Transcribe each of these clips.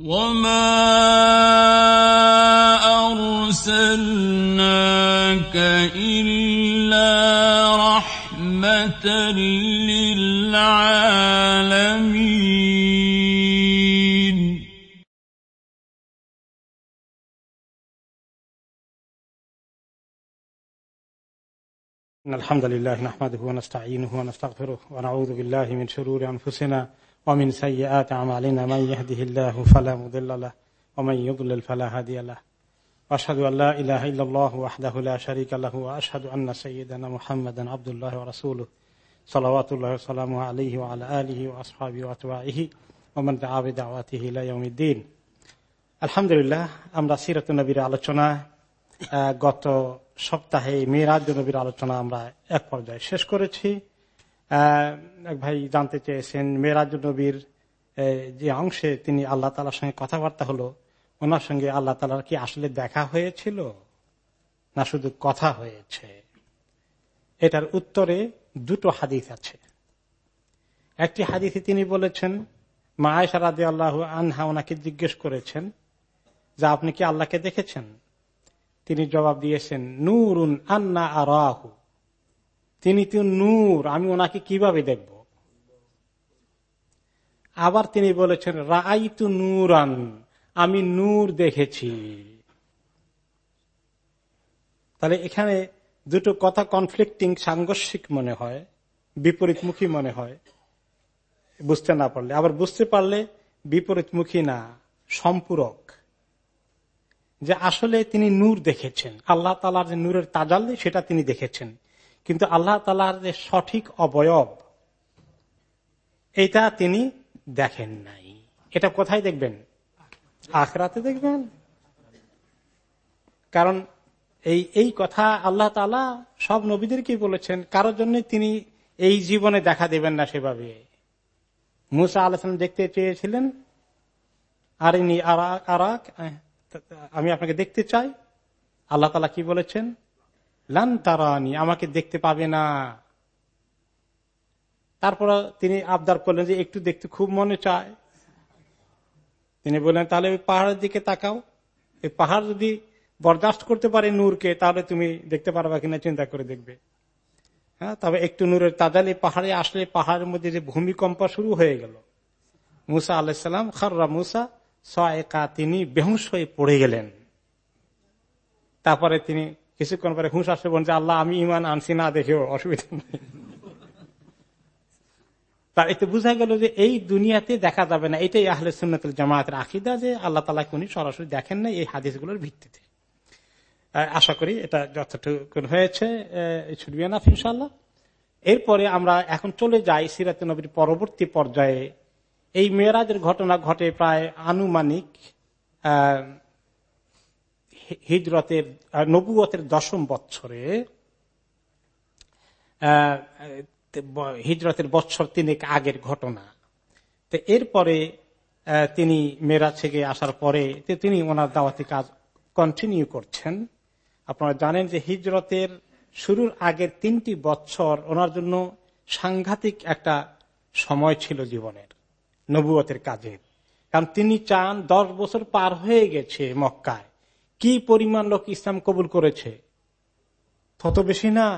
وما أرسلناك إلا رحمة للعالمين إن الحمد لله نحمده ونستعينه ونستغفره ونعوذ بالله من شرور أنفسنا ومن سيئات أعمالنا من يهده الله فلا مضل له ومن يضلل فلا هادي له وأشهد أن لا إله إلا الله وحده لا شريك له وأشهد أن سيدنا محمدا عبد الله ورسوله صلوات الله وسلامه عليه وعلى آله وأصحابه وأتباعه ومن دعا بدعوته إلى يوم الدين الحمد لله আমরা النبي على আলোচনা গত সপ্তাহে মিরাজ নবীর আলোচনা আমরা এক পর্যায়ে শেষ করেছি এক ভাই জানতে চেয়েছেন মেয়েরাজ নবীর যে অংশে তিনি আল্লাহ তালার সঙ্গে কথাবার্তা হলো, ওনার সঙ্গে আল্লাহ তালার কি আসলে দেখা হয়েছিল? না শুধু কথা হয়েছে? এটার উত্তরে দুটো হাদিস আছে। একটি হাদিসে তিনি বলেছেন, মা আয়সা আল্লাহ আনহা ওনাকে জিজ্ঞেস করেছেন, যে আপনি কি আল্লাহকে দেখেছেন? তিনি জবাব দিয়েছেন, নূরুন আন্না আরাহু। তিনি তো নূর, আমি ওনাকে কীভাবে দেখব? আবার তিনি বলেছেন রাইতু নূরান, আমি নূর দেখেছি। তাহলে এখানে দুটো কথা কনফ্লিক্টিং সাংঘর্ষিক মনে হয়, বিপরীতমুখী মনে হয়, বুঝতে না পারলে। আবার বুঝতে পারলে বিপরীতমুখী না, সম্পূরক। যে আসলে তিনি নূর দেখেছেন, আল্লাহ তালার যে নূরের তাজাল্লি, সেটা তিনি দেখেছেন। কিন্তু আল্লাহ তালার যে সঠিক অবয়ব, এটা তিনি দেখেন নাই। এটা কোথায় দেখবেন? আখরাতে দেখবেন। কারণ এই এই কথা আল্লাহ তালা সব নবীদেরকে বলেছেন, কারোর জন্য তিনি এই জীবনে দেখা দেবেন না সেভাবে। মুসা আলাম দেখতে চেয়েছিলেন, আর আমি আপনাকে দেখতে চাই। আল্লাহ তালা কি বলেছেন? লান তারানি, আমাকে দেখতে পাবে না। তারপর তিনি আবদার করলেন যে, একটু দেখতে খুব মনে চায়। তিনি বললেন, তাহলে ওই পাহাড়ের দিকে তাকাও। এই পাহাড় যদি বরদাস্ত করতে পারে নূরকে, তাহলে তুমি দেখতে পারবা কিনা, চিন্তা করে দেখবে। হ্যাঁ তবে একটু নূরের তাজালি পাহাড়ে আসলে পাহাড়ের মধ্যে যে ভূমিকম্প শুরু হয়ে গেল। মুসা আলাহিসাল্লাম খাররা মুসা সয়েকা তিনি বেহুশ হয়ে পড়ে গেলেন। তারপরে তিনি কিছুক্ষণ পরে হুঁশ আসে বলছে আল্লাহ, আমি ইমান আনছি, না দেখেও অসুবিধা নেই। তার এতে বোঝা গেল যে এই দুনিয়াতে দেখা যাবে না। এটাই আহলে সুন্নতুল জামায়াতের আকিদা যে আল্লাহ তালা উনি সরাসরি দেখেন না এই হাদিসগুলোর ভিত্তিতে। আশা করি এটা যতটুকু হয়েছে ছুটবি না ইনশাল্লাহ এরপরে আমরা এখন চলে যাই সিরাত নবীর পরবর্তী পর্যায়ে। এই মেয়েরাজের ঘটনা ঘটে প্রায় আনুমানিক হিজরতের নবুয়তের দশম বৎসরে হিজরতের বৎসর তিনেক আগের ঘটনা। তো এরপরে তিনি মেরা থেকে আসার পরে তিনি ওনার দাওয়াতি কাজ কন্টিনিউ করছেন। আপনারা জানেন যে হিজরতের শুরুর আগের তিনটি বছর ওনার জন্য সাংঘাতিক একটা সময় ছিল জীবনের, নবুয়তের কাজের। কারণ তিনি চান দশ বছর পার হয়ে গেছে মক্কায়। কি পরিমাণ লোক ইসলাম কবুল করেছে? তত বেশি না।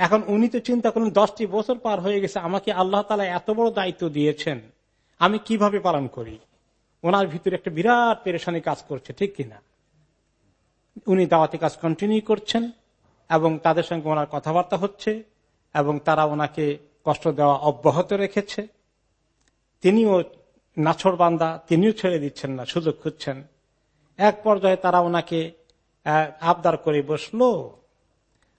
এখন উনি তো চিন্তা করলেন, দশটি বছর পার হয়ে গেছে, আমাকে আল্লাহ তালা এত বড় দায়িত্ব দিয়েছেন, আমি কীভাবে পালন করি? ওনার ভিতরে একটা বিরাট পেরেশানি কাজ করছে, ঠিক কিনা? উনি দাওয়াতি কাজ কন্টিনিউ করছেন, এবং তাদের সঙ্গে ওনার কথাবার্তা হচ্ছে, এবং তারা ওনাকে কষ্ট দেওয়া অব্যাহত রেখেছে। তিনিও নাছর বান্দা, তিনিও ছেড়ে দিচ্ছেন না, সুযোগ খুঁজছেন। এক পর্যায়ে তারা ওনাকে আবদার করে বসল।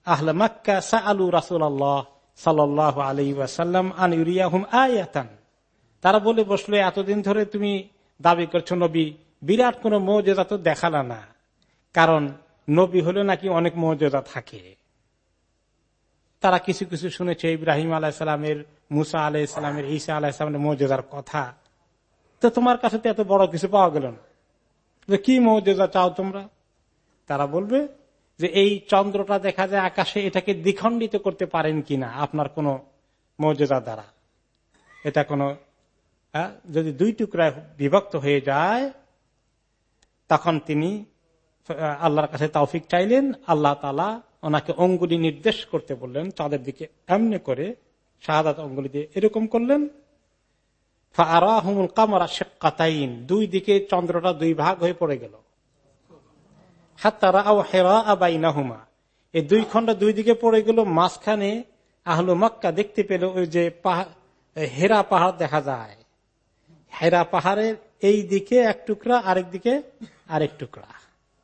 আহলে মাক্কা সা আলু রাসুল আল্লাহ সাল্লাহ আলী ওয়াসাল্লাম আন ইউরিয়াহুম আয়াতান। তারা বলে বসল, এতদিন ধরে তুমি দাবি করছ নবী, বিরাট কোন মৌজেদা তো দেখালা না। কারণ নবী হলে নাকি অনেক মর্যাদা থাকে। তারা কিছু কিছু শুনেছে, ইব্রাহিম আলাহিসামের মুসা আলাহিসামের ঈসা আলাহিসামের মর্যাদার কথা। তো তোমার কাছে তো এত বড় কিছু পাওয়া গেল না। কি মর্যাদা চাও তোমরা? তারা বলবে যে এই চন্দ্রটা দেখা যায় আকাশে এটাকে দ্বিখণ্ডিত করতে পারেন কিনা আপনার কোন মর্যাদা দ্বারা। এটা কোন হ্যাঁ, যদি দুই টুকরায় বিভক্ত হয়ে যায় তখন তিনি আল্লাহর কাছে তৌফিক চাইলেন আল্লাহ তালা ওনাকে অঙ্গুলি নির্দেশ করতে বললেন চাঁদের দিকে এমনি করে শাহাদাত অঙ্গুলি দিয়ে এরকম করলেন। কামারা শেকাতাইন দুই দিকে চন্দ্রটা দুই ভাগ হয়ে পড়ে গেল। হাত্তারা হেরা আবাইনাহুমা এই দুই খন্ড দুই দিকে পড়ে গেল, মাঝখানে আহলু মক্কা দেখতে পেল ওই যে হেরা পাহাড় দেখা যায়। হেরা পাহাড়ের এই দিকে এক টুকরা, আরেক দিকে আরেক টুকরা।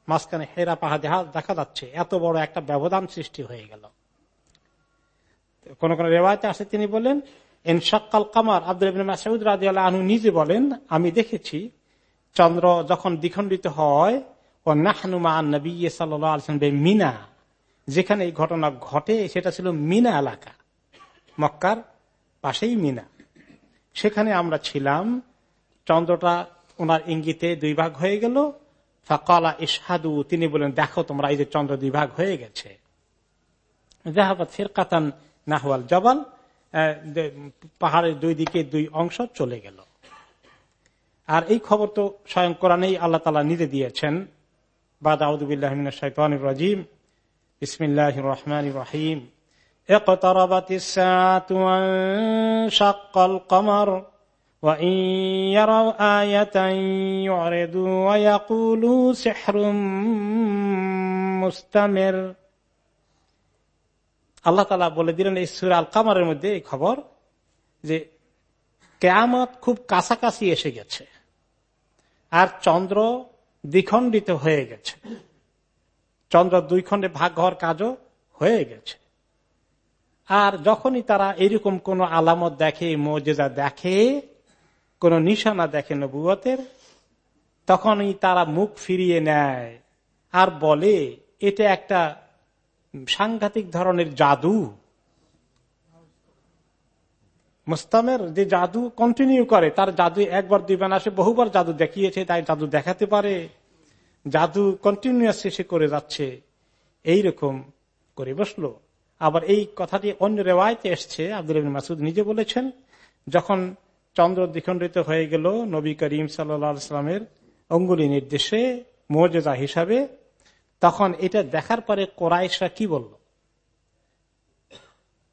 মাঝখানে হেরা পাহাড় দেখা যাচ্ছে। এত বড় একটা ব্যবধান সৃষ্টি হয়ে গেল। কোন কোন রেওয়ায়তে আসে তিনি বলেন এনশাক্কাল কামার আব্দুল মাসুদ রাজি আনু নিজে বলেন, আমি দেখেছি চন্দ্র যখন দ্বিখণ্ডিত হয় ও নাহনুমা নবী সাল্লাম মিনা, যেখানে এই ঘটনা ঘটে, সেটা ছিল মিনা এলাকা, মক্কার পাশেই মিনা। সেখানে আমরা ছিলাম, চন্দ্রটা ওনার ইঙ্গিতে দুই ভাগ হয়ে গেল। ফাকালা ইসাদু তিনি বলেন, দেখো তোমরা এই যে চন্দ্র দুই ভাগ হয়ে গেছে। জাহাবাদ ফিরকাতান নাহওয়াল জবাল পাহাড়ের দুই দিকে দুই অংশ চলে গেল আর এই খবর তো স্বয়ং কোরআনেই আল্লাহ তালা নিজে দিয়েছেন বাদ আউদুবিল্লাহ রাজিম বিসমিল্লাহ রহমান রহিম اقتربت الساعة وانشق القمر وإن يروا آية يعرضوا ويقولوا سحر مستمر আল্লাহ তালা বলে দিলেন এই সুর আল কামারের মধ্যে এই খবর যে কেয়ামত খুব কাছাকাছি এসে গেছে আর চন্দ্র দ্বিখণ্ডিত হয়ে গেছে। চন্দ্র দুই খণ্ডে ভাগ হওয়ার কাজও হয়ে গেছে। আর যখনই তারা এরকম কোন আলামত দেখে মজেজা দেখে, কোন নিশানা দেখে নবুয়তের, তখনই তারা মুখ ফিরিয়ে নেয় আর বলে, এটা একটা সাংঘাতিক ধরনের জাদু। মুস্তামের যে জাদু কন্টিনিউ করে, তার জাদু একবার, দুইবার আসে বহুবার জাদু দেখিয়েছে, তাই জাদু দেখাতে পারে। জাদু কন্টিনিউয়াস সে করে যাচ্ছে এই রকম করে বসল। আবার এই কথাটি অন্য রেওয়ায়তে এসছে, আব্দুল মাসুদ নিজে বলেছেন, যখন চন্দ্র দ্বিখণ্ডিত হয়ে গেল, নবী করিম সাল্লামের অঙ্গুলি নির্দেশে, মর্যাদা হিসাবে তখন এটা দেখার পরে কোরাইশরা কি বলল?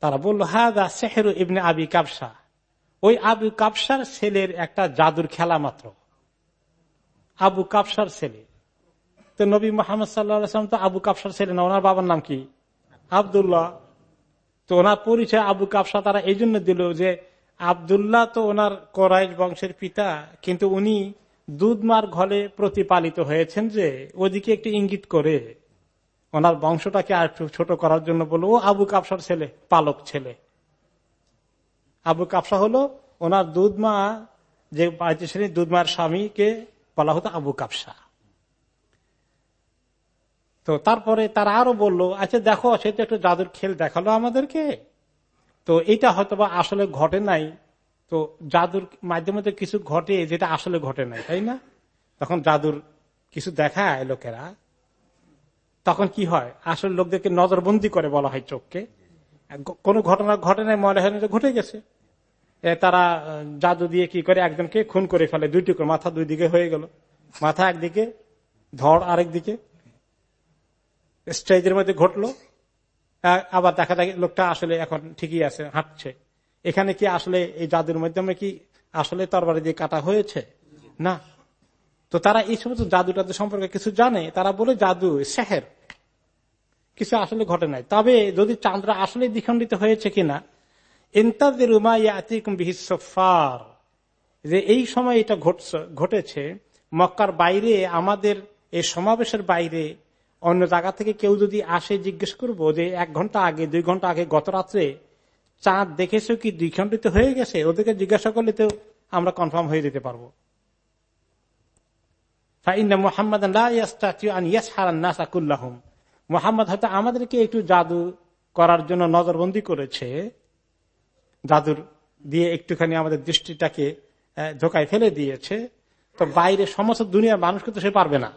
তারা বলল, হাদা সেহেরু ইবনে আবি কাবসা ওই আবু কাবসার ছেলের একটা জাদুর খেলা মাত্র। আবু কাবসার ছেলে। তো নবী মোহাম্মদ সাল্লাম তো আবু কাবসার ছেলে না, ওনার বাবার নাম কি? আবদুল্লাহ। তো ওনার পরিচয় আবু কাবসা তারা এই জন্য দিল যে আবদুল্লাহ তো ওনার কোরাইশ বংশের পিতা, কিন্তু উনি দুধমার ঘরে প্রতিপালিত হয়েছেন যে, ওদিকে একটি ইঙ্গিত করে, ওনার বংশটাকে আর ছোট করার জন্য বলল, ও আবু কাপসার ছেলে, পালক ছেলে। আবু কাপসা হলো ওনার দুধমা, যে বাড়িতে ছিলেন, দুধমার স্বামীকে বলা হতো আবু কাপসা তো তারপরে তারা আরও বলল আচ্ছা দেখো, সে তো একটু জাদুর খেল দেখাল আমাদেরকে। তো এটা হয়তো আসলে ঘটে নাই তো জাদুর মাধ্যমে তো কিছু ঘটে যেটা আসলে ঘটে নাই, তাই না? তখন জাদুর কিছু দেখায় লোকেরা। তখন কি হয়? আসলে লোকদেরকে নজরবন্দি করে বলা হয় চোখকে। কোন ঘটনা ঘটে নাই, মনে হয় না ঘটে গেছে। তারা জাদু দিয়ে কি করে একজনকে খুন করে ফেলে, দুই টুকরো, মাথা দুই দিকে হয়ে গেল। মাথা একদিকে ধর আরেক দিকে। স্টেজের মধ্যে ঘটলো। আবার দেখা যায় লোকটা আসলে এখন ঠিকই আছে, হাঁটছে। এখানে কি আসলে এই জাদুর মাধ্যমে কি আসলে তরবারি দিয়ে কাটা হয়েছে? না। তো তারা এই সমস্ত জাদু টাদু সম্পর্কে কিছু জানে। তারা বলে জাদু শেহের কিছু আসলে ঘটে নাই। তবে যদি চান্দ্র আসলে দ্বিখণ্ডিত হয়েছে কিনা ইন্তাদের যে এই সময় এটা ঘটেছে, মক্কার বাইরে, আমাদের এই সমাবেশের বাইরে, অন্য জায়গা থেকে কেউ যদি আসে জিজ্ঞেস করব যে এক ঘণ্টা আগে, দুই ঘণ্টা আগে গত রাত্রে চাঁদ দেখেছ কি? দ্বিখণ্ডিত হয়ে গেছে? ওদেরকে জিজ্ঞাসা করলে তো আমরা কনফার্ম হয়ে যেতে পারব। মোহাম্মদ হয়তো আমাদেরকে একটু জাদু করার জন্য নজরবন্দি করেছে। জাদুর দিয়ে একটুখানি আমাদের দৃষ্টিটাকে ধোকায় ফেলে দিয়েছে। তো বাইরে সমস্ত দুনিয়ার মানুষকে তো সে পারবে না।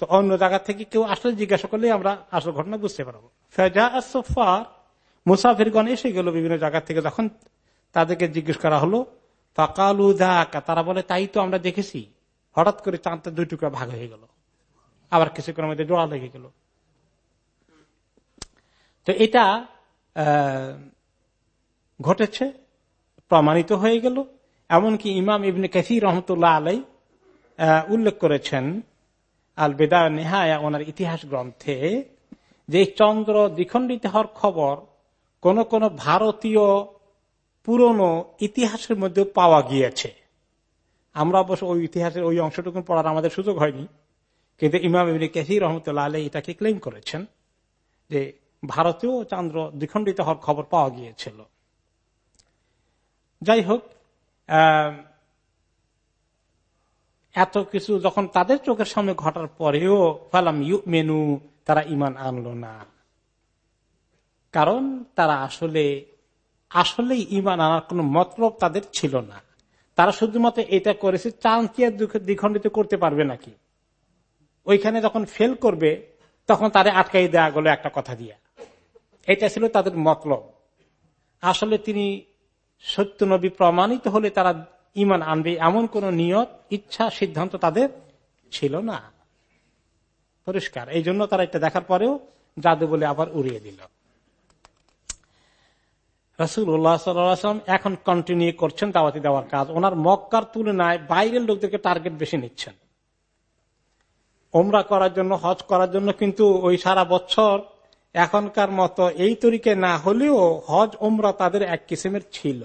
তো অন্য জায়গা থেকে কেউ আসলে জিজ্ঞাসা করলে আমরা আসল ঘটনা বুঝতে পারব। ফেজা সোফার মুসাফিরগণ এসে গেল বিভিন্ন জায়গা থেকে, যখন তাদেরকে জিজ্ঞেস করা হলো, ফাকালু দাকা তারা বলে, তাই তো আমরা দেখেছি। হঠাৎ করে চাঁদটা দুই টুকরা ভাগ হয়ে গেল। আবার কিছুক্ষণের মধ্যে জোড়া লেগে গেল। তো এটা ঘটেছে, প্রমাণিত হয়ে গেল। এমনকি ইমাম ইবনে কাসির রহমতুল্লাহ আলাই উল্লেখ করেছেন আল বেদা নেহায়া ওনার ইতিহাস গ্রন্থে যে চন্দ্র দ্বিখণ্ডিত হওয়ার খবর কোন কোন ভারতীয় পুরনো ইতিহাসের মধ্যে পাওয়া গিয়েছে। আমরা অবশ্য ওই ইতিহাসের ওই অংশটুকু পড়ার আমাদের সুযোগ হয়নি, কিন্তু ইমাম ইবিন কেসির রহমতুল্লাহ আলী এটাকে ক্লেম করেছেন যে ভারতীয় চন্দ্র দ্বিখণ্ডিত হওয়ার খবর পাওয়া গিয়েছিল। যাই হোক এত কিছু যখন তাদের চোখের সামনে ঘটার পরেও ফালাম ইউ মেনু তারা ইমান আনলো না। কারণ তারা আসলে আসলে ইমান আনার কোন মতলব তাদের ছিল না। তারা শুধুমাত্র এটা করেছে চাঁদ কি আর দ্বিখণ্ডিত করতে পারবে নাকি? ওইখানে যখন ফেল করবে, তখন তারে আটকাই দেওয়া গেল একটা কথা দিয়া। এটা ছিল তাদের মতলব। আসলে তিনি সত্য নবী প্রমাণিত হলে তারা ইমান আনবে এমন কোন নিয়ত, ইচ্ছা, সিদ্ধান্ত তাদের ছিল না। পরিষ্কার। এই জন্য তারা এটা দেখার পরেও জাদু বলে আবার উড়িয়ে দিল। রসুল্লাহ সাল্লাম এখন কন্টিনিউ করছেন দাওয়াতি দেওয়ার কাজ। ওনার মক্কার তুলনায় বাইরের লোকদেরকে টার্গেট বেশি নিচ্ছেন। ওমরা করার জন্য, হজ করার জন্য কিন্তু ওই সারা বছর এখনকার মতো এই তরিকে না হলেও হজ ওমরা তাদের এক কিসিমের ছিল।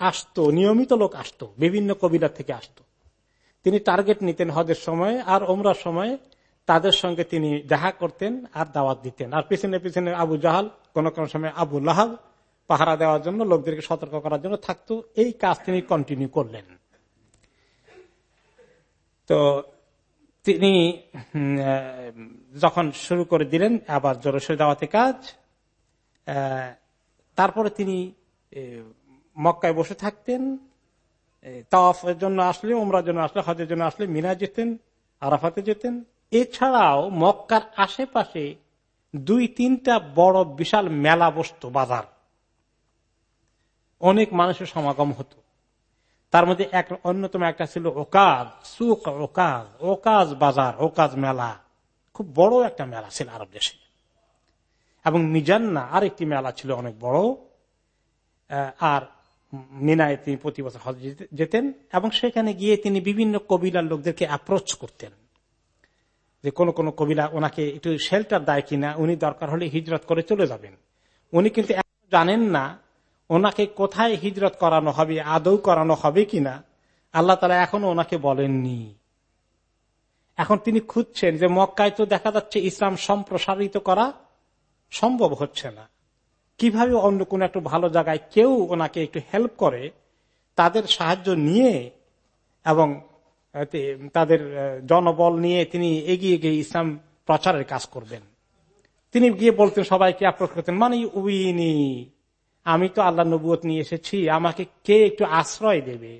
আসতো, নিয়মিত লোক আসতো, বিভিন্ন কবিরা থেকে আসতো। তিনি টার্গেট নিতেন হজের সময় আর ওমরার সময় তাদের সঙ্গে তিনি দেখা করতেন আর দাওয়াত দিতেন। আর পিছনে পিছনে আবু জাহাল, কোন কোন সময় আবু লাহাব পাহারা দেওয়ার জন্য, লোকদেরকে সতর্ক করার জন্য থাকতো। এই কাজ তিনি কন্টিনিউ করলেন। তো তিনি যখন শুরু করে দিলেন, আবার জোরসে দাওয়াতে কাজ তারপরে তিনি মক্কায় বসে থাকতেন তাওয়াফের জন্য আসলে ওমরার জন্য আসলে হজের জন্য আসলে মিনা যেতেন, আরাফাতে যেতেন। এছাড়াও মক্কার আশেপাশে দুই তিনটা বড় বিশাল মেলা বসত বাজার। অনেক মানুষের সমাগম হতো। তার মধ্যে এক অন্যতম একটা ছিল ওকাজ, সুক ওকাজ ওকাজ বাজার, ওকাজ মেলা। খুব বড় একটা মেলা ছিল আরব দেশে। এবং মিজান্না আরেকটি মেলা ছিল অনেক বড়। আর মিনায় তিনি প্রতি বছর হজ যেতেন এবং সেখানে গিয়ে তিনি বিভিন্ন কবিলার লোকদেরকে অ্যাপ্রোচ করতেন। যে কোন কোন কবিলা ওনাকে একটু শেল্টার দেয় কিনা, উনি দরকার হলে হিজরত করে চলে যাবেন। উনি কিন্তু জানেন না ওনাকে কোথায় হিজরত করানো হবে, আদৌ করানো হবে কিনা, আল্লাহ তালা এখনও ওনাকে বলেননি। এখন তিনি খুঁজছেন যে মক্কায় তো দেখা যাচ্ছে ইসলাম সম্প্রসারিত করা সম্ভব হচ্ছে না। কীভাবে অন্য কোন একটু ভালো জায়গায় কেউ ওনাকে একটু হেল্প করে, তাদের সাহায্য নিয়ে এবং তাদের জনবল নিয়ে তিনি এগিয়ে গিয়ে ইসলাম প্রচারের কাজ করবেন। তিনি গিয়ে বলতেন সবাইকে অ্যাপ্রোচ করতেন মানে উইনি আমি তো আল্লাহ নবুয়ত নিয়ে এসেছি, আমাকে কে একটু আশ্রয় দেবে?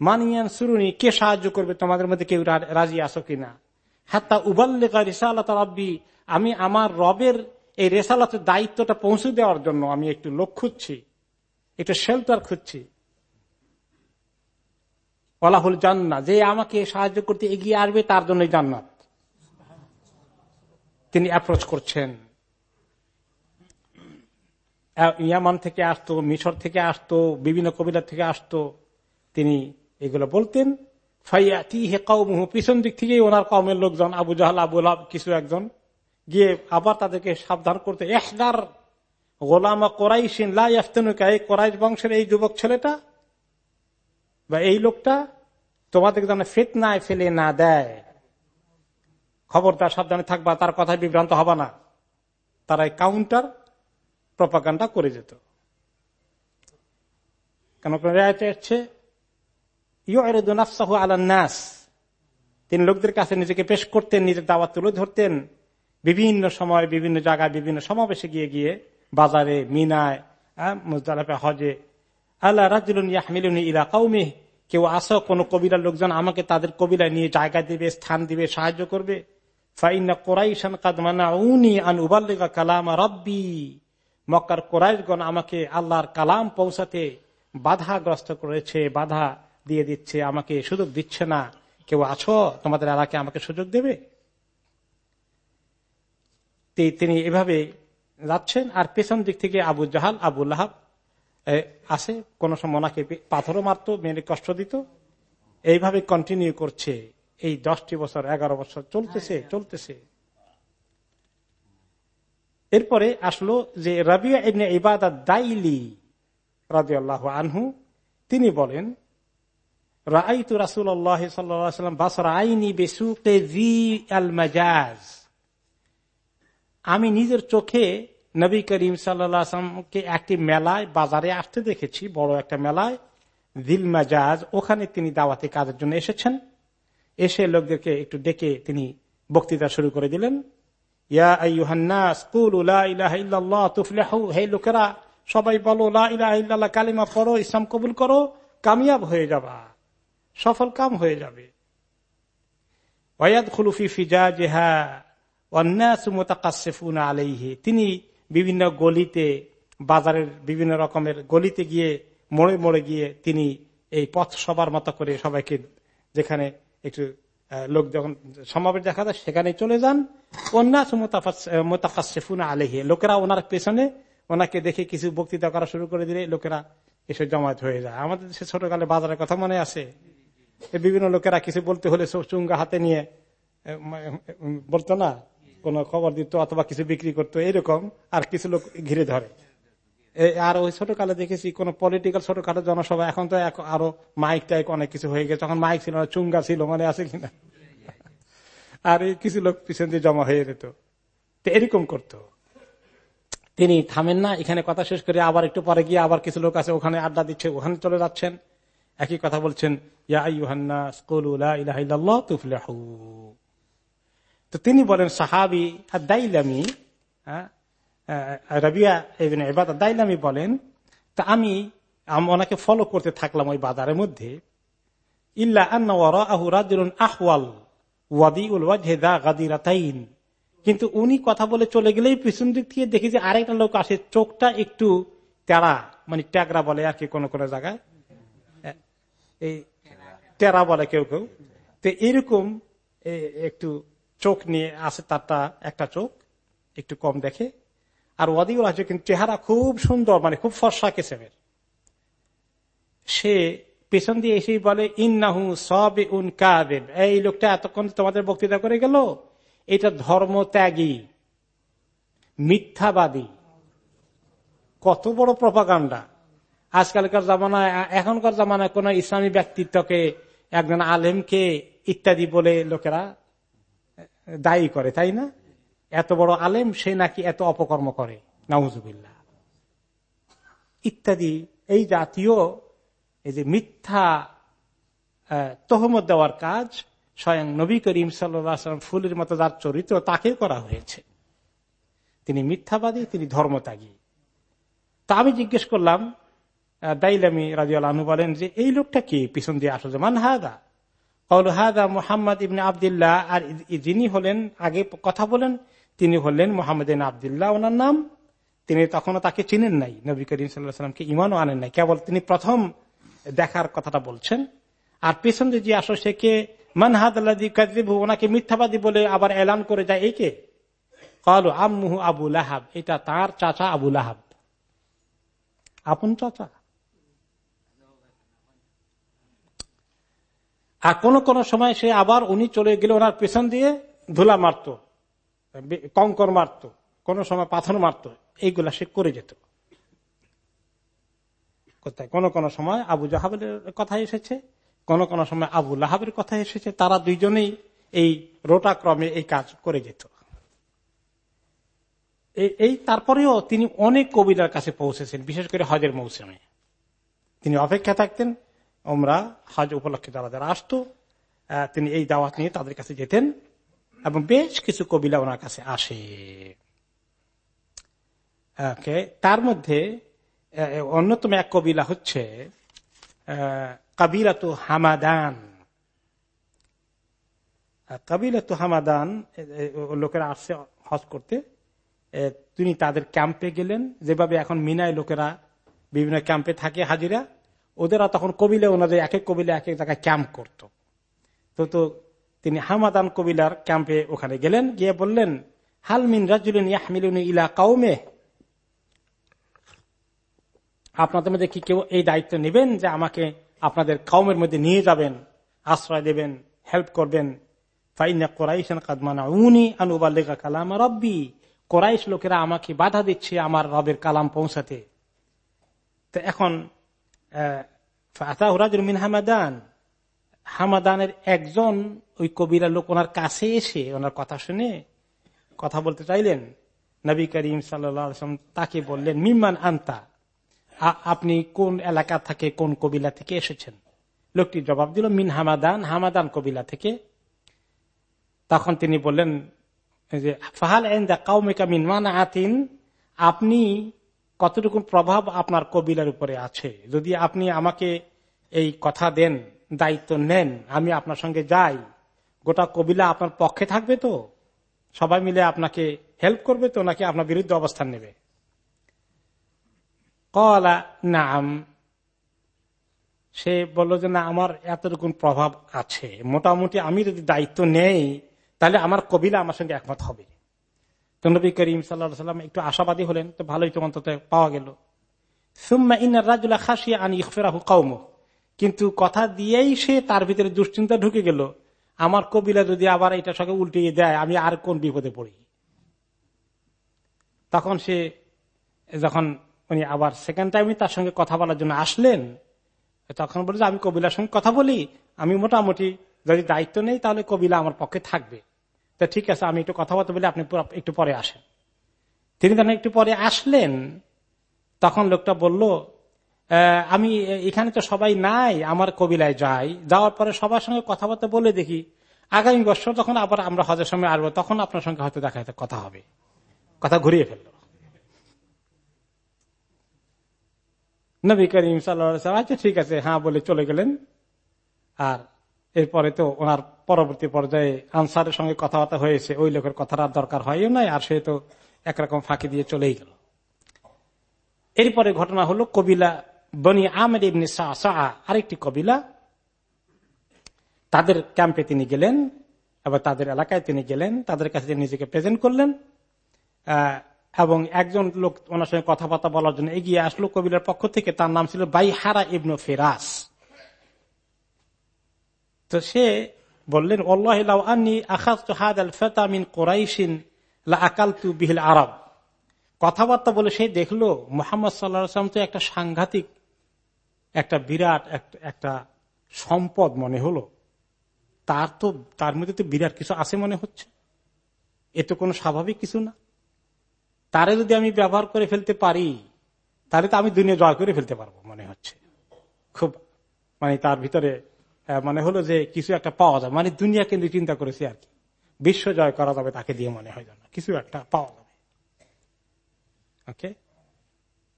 মানিয়ান সুরুনি, কে সাহায্য করবে? তোমাদের মধ্যে কেউ রাজি আসো কিনা? হাত্তা উবাল্লেকা রিসাল্লাহ রাব্বি, আমি আমার রবের এই রেসালাতের দায়িত্বটা পৌঁছে দেওয়ার জন্য আমি একটু লোক খুঁজছি, একটু শেল্টার খুঁজছি। ওলাহুল জান্না যে আমাকে সাহায্য করতে এগিয়ে আসবে তার জন্যই জান্নাত। তিনি অ্যাপ্রোচ করছেন। ইয়ামান থেকে আসতো, মিশর থেকে আসতো, বিভিন্ন কবিতা থেকে আসতো, তিনি এগুলো বলতেন। পিছন দিক থেকেই ওনার কমের লোকজন, আবু জাহাল, আবু কিছু একজন গিয়ে আবার তাদেরকে সাবধান করতে, এহদার গোলামা কোরাইশিন লাফতেনুকা এই কোরাইশ বংশের এই যুবক ছেলেটা বা এই লোকটা তোমাদের যেন ফিতনায় ফেলে না দেয়। খবরদার সাবধানে থাকবা, তার কথায় বিভ্রান্ত হবা না। তারা কাউন্টার প্রপাগান্ডা করে যেত কেন হচ্ছে নাস তিনি লোকদের কাছে নিজেকে পেশ করতেন নিজের দাওয়াত তুলে ধরতেন বিভিন্ন সময় বিভিন্ন জায়গায় বিভিন্ন সমাবেশে গিয়ে গিয়ে বাজারে মিনায় হজে আল্লাহ রাজুলুন কেউ আসো কোন কবিরার লোকজন আমাকে তাদের কবিরায় নিয়ে জায়গা দিবে স্থান দিবে সাহায্য করবে ফাইনা কোরাইশান কাদমানা উনি আন উবাল্লিগা কালাম রব্বি মক্কার কোরাইশগণ আমাকে আল্লাহর কালাম পৌঁছাতে বাধাগ্রস্ত করেছে বাধা দিয়ে দিচ্ছে আমাকে সুযোগ দিচ্ছে না। কেউ আছো? তোমাদের এলাকায় আমাকে সুযোগ দেবে? তিনি এভাবে যাচ্ছেন আর পেছন দিক থেকে আবু জাহাল আবু লাহাব আসে। কোন সময় ওনাকে পাথরও মারত মেনে কষ্ট দিত। এইভাবে কন্টিনিউ করছে। এই দশটি বছর এগারো বছর চলতেছে চলতেছে। এরপরে আসলো যে রবিয়া ইবনে ইবাদা দাইলি রাজি আল্লাহ আনহু, তিনি বলেন সাল্লাম জি আমি নিজের চোখে নবী করিম সাল্লামকে একটি মেলায়, বাজারে আসতে দেখেছি, বড় একটা মেলায় দিল মাজাজ, ওখানে তিনি দাওয়াতি কাজের জন্য এসেছেন। এসে লোকদেরকে একটু ডেকে তিনি বক্তৃতা শুরু করে দিলেন। লোকেরা, সবাই বলো লাহ কালিমা পড়ো, ইসলাম কবুল করো, কামিয়াব হয়ে যাবা, সফল কাম হয়ে যাবে। ওয়াদ খুলুফি ফিজা জেহা আলাইহে। তিনি বিভিন্ন গলিতে, বাজারের বিভিন্ন রকমের গলিতে গিয়ে, মোড়ে মোড়ে গিয়ে তিনি এই পথ সবার মতো করে সবাইকে যেখানে একটু লোক যখন সমাবেশ দেখা যায়, সেখানে চলে যান। অন্যাস মোতাফাসেফুনা আলেহে লোকেরা ওনার পেছনে, ওনাকে দেখে কিছু বক্তৃতা করা শুরু করে দিলে লোকেরা এসে জমায়েত হয়ে যায়। আমাদের দেশে ছোটকালে বাজারের কথা মনে আছে? বিভিন্ন লোকেরা কিছু বলতে হলে চুঙ্গা হাতে নিয়ে বলতো না? কোন খবর দিত অথবা কিছু বিক্রি করতো, এরকম আর কিছু লোক ঘিরে ধরে। আর ওই ছোটকালে দেখেছি, কোন পলিটিক্যাল ছোটখাটো জনসভা, এখন তো আরও মাইক টাইক অনেক কিছু হয়ে গেছে। তখন মাইক ছিল না, চুঙ্গা ছিল, মনে আছে কিনা? আর কিছু লোক পিছন দিয়ে জমা হয়ে যেত। এরকম করতো। তিনি থামেন না, এখানে কথা শেষ করে আবার একটু পরে গিয়ে আবার কিছু লোক আছে, ওখানে আড্ডা দিচ্ছে, ওখানে চলে যাচ্ছেন। একই কথা বলছেন তো তিনি বলেন, সাহাবি দাইলামি রবিয়া দাইলামি বলেন, তা আমি ওনাকে ফলো করতে থাকলাম ওই বাজারের মধ্যে। ইল্লা আহওয়াল ওয়াজহেদা গাদিরাতাইন। কিন্তু উনি কথা বলে চলে গেলেই পিছন দিক থেকে দেখি যে আরেকটা লোক আসে, চোখটা একটু টেরা মানে ট্যাগরা বলে আর কি কোন কোন জায়গায়। এই টেরা বলে কেউ কেউ। তো এরকম একটু চোখ নিয়ে আসে তারটা, একটা চোখ, একটু কম দেখে। আর ওয়াদিউল আছে কিন্তু চেহারা খুব সুন্দর মানে খুব ফর্সা কেসেমের। সে পেছন দিয়ে এসেই বলে, ইন্নাহু সব উন কাদেব এই লোকটা এতক্ষণ তোমাদের বক্তৃতা করে গেল, এটা ধর্ম ত্যাগী মিথ্যাবাদী। কত বড় প্রপাগান্ডা। আজকালকার জামানায়, এখনকার জামানায় কোন ইসলামী ব্যক্তিত্বকে, একজন আলেমকে ইত্যাদি বলে লোকেরা দায়ী করে, তাই না? এত বড় আলেম, সে নাকি এত অপকর্ম করে। নাউজুবিল্লা ইত্যাদি। এই জাতীয়, এই যে মিথ্যা তহমত দেওয়ার কাজ, স্বয়ং নবী করিম সাল্লাম ফুলের মতো যার চরিত্র তাকে করা হয়েছে। তিনি মিথ্যাবাদী, তিনি ধর্মত্যাগী। তা আমি জিজ্ঞেস করলাম দাইলামি রাজিয়াল আনু বলেন যে, এই লোকটা কি? পিছন দিয়ে আসো মান হাদা? কল হাদা মোহাম্মদ ইবনে আবদুল্লাহ। আর যিনি হলেন, আগে কথা বলেন তিনি হলেন মোহাম্মদ আবদুল্লাহ, ওনার নাম। তিনি তখনও তাকে চিনেন নাই। নবী করিম সাল্লাহামকে ইমানও আনেন নাই। কেবল তিনি প্রথম দেখার কথাটা বলছেন। আর পেছন যে আসো সে কে? মানহাদ ওনাকে মিথ্যাবাদী বলে আবার এলান করে যায় একে কালু আমুহু আবু লাহাব। এটা তার চাচা আবু লাহাব। আপন চাচা? আর কোন কোন সময় সে আবার উনি চলে গেলে ওনার পেছন দিয়ে ধুলা মারত। কঙ্কর মারত, কোন সময় পাথর মারত, এইগুলা সে করে যেত। কোথায়? কোন কোন সময় আবু জাহাবের কথা এসেছে, কোন কোন সময় আবু লাহাবের কথা এসেছে, তারা দুইজনেই এই রোটাক্রমে এই কাজ করে যেত। এই তারপরেও তিনি অনেক কবিতার কাছে পৌঁছেছেন, বিশেষ করে হজের মৌসুমে। তিনি অপেক্ষা থাকতেন, ওমরা হজ উপলক্ষে যারা যারা আসতো তিনি এই দাওয়াত নিয়ে তাদের কাছে যেতেন। এবং বেশ কিছু কবিলা ওনার কাছে আসে। তার মধ্যে অন্যতম এক কবিলা হচ্ছে কাবিরাতু হামাদান। কাবিলাতু হামাদান লোকেরা আসছে হজ করতে। তিনি তাদের ক্যাম্পে গেলেন। যেভাবে এখন মিনায় লোকেরা বিভিন্ন ক্যাম্পে থাকে হাজিরা, ওদেরা তখন কবিলে ওনাদের এক এক কবিলে এক এক জায়গায় ক্যাম্প করত। তো তো তিনি হামাদান কবিলার ক্যাম্পে ওখানে গেলেন, গিয়ে বললেন হালমিন রাজুলিন ইয়াহমিলুন ইলা কাউমে আপনাদের মধ্যে কি কেউ এই দায়িত্ব নেবেন যে আমাকে আপনাদের কাউমের মধ্যে নিয়ে যাবেন, আশ্রয় দেবেন, হেল্প করবেন? লোকেরা আমাকে বাধা দিচ্ছে আমার রবের কালাম পৌঁছাতে। তো এখন হামাদানের একজন ওই কবিরা লোক ওনার কাছে এসে ওনার কথা শুনে কথা বলতে চাইলেন। নবী করিম সাল্লাম তাকে বললেন মিমান আন্তা? আপনি কোন এলাকা থেকে কোন কবিলা থেকে এসেছেন? লোকটি জবাব দিল, মিন হামাদান হামাদান কবিলা থেকে। তখন তিনি বললেন যে, ফাহাল কাউমেকা মিন মান আতিন আপনি কতটুকু প্রভাব আপনার কবিলার উপরে আছে? যদি আপনি আমাকে এই কথা দেন দায়িত্ব নেন, আমি আপনার সঙ্গে যাই। গোটা কবিলা আপনার পক্ষে থাকবে তো? সবাই মিলে আপনাকে হেল্প করবে তো, নাকি আপনার বিরুদ্ধে অবস্থান নেবে? কলা, নাম। সে বলল যে, না, আমার এতটুকু প্রভাব আছে। মোটামুটি আমি যদি দায়িত্ব নেই, তাহলে আমার কবিলা আমার সঙ্গে একমত হবে। তো নবী করিম সাল্লাম একটু আশাবাদী হলেন। তো ভালোই তো পাওয়া গেল। সুম্মা ইনার রাজুল্লাহ খাসিয়া আনি ইফেরাহু কৌম কিন্তু কথা দিয়েই সে তার ভিতরে দুশ্চিন্তা ঢুকে গেল। আমার কবিলা যদি আবার এটা সঙ্গে উল্টিয়ে দেয়, আমি আর কোন বিপদে পড়ি? তখন সে যখন উনি আবার সেকেন্ড টাইমে তার সঙ্গে কথা বলার জন্য আসলেন, তখন বলে আমি কবিলার সঙ্গে কথা বলি। আমি মোটামুটি যদি দায়িত্ব নেই, তাহলে কবিলা আমার পক্ষে থাকবে। তা ঠিক আছে, আমি একটু কথা বলতে বলি, আপনি একটু পরে আসেন। তিনি তখন একটু পরে আসলেন, তখন লোকটা বলল আমি এখানে তো সবাই নাই, আমার কবিলায় যাই যাওয়ার পরে সবার সঙ্গে কথাবার্তা বলে দেখি, আগামী বছর তখন আবার আমরা হজের সময় আসব, তখন আপনার সঙ্গে হয়তো দেখা কথা হবে। কথা ঘুরিয়ে ফেলল। নবী করিম সাল্লা আচ্ছা ঠিক আছে হ্যাঁ বলে চলে গেলেন। আর এরপরে তো ওনার পরবর্তী পর্যায়ে আনসারের সঙ্গে কথাবার্তা হয়েছে, ওই লোকের কথার দরকার হয়ও নাই, আর সে তো একরকম ফাঁকি দিয়ে চলেই গেল। এরপরে ঘটনা হলো কবিলা বনি আমের ইবনে আরেকটি কবিলা, তাদের ক্যাম্পে তিনি গেলেন এবার তাদের এলাকায় তিনি গেলেন, তাদের কাছে নিজেকে প্রেজেন্ট করলেন এবং একজন লোক ওনার সঙ্গে কথাবার্তা বলার জন্য এগিয়ে আসলো কবিলার পক্ষ থেকে, তার নাম ছিল বাইহারা ইবনু ফেরাস। তো সে বললেন আরব। কথাবার্তা বলে সে দেখল, মোহাম্মদ সাল্লাম তো একটা সাংঘাতিক একটা বিরাট একটা সম্পদ মনে হলো। তার তো, তার মধ্যে তো বিরাট কিছু আছে মনে হচ্ছে। এ তো কোনো স্বাভাবিক কিছু না। তারে যদি আমি ব্যবহার করে ফেলতে পারি, তাহলে তো আমি দুনিয়া জয় করে ফেলতে পারব মনে হচ্ছে। খুব মানে তার ভিতরে মানে হলো যে কিছু একটা পাওয়া যায়। মানে দুনিয়া কিন্তু চিন্তা করেছি আর কি। বিশ্ব জয় করা যাবে তাকে দিয়ে মনে হয় না কিছু একটা পাওয়া যাবে। ওকে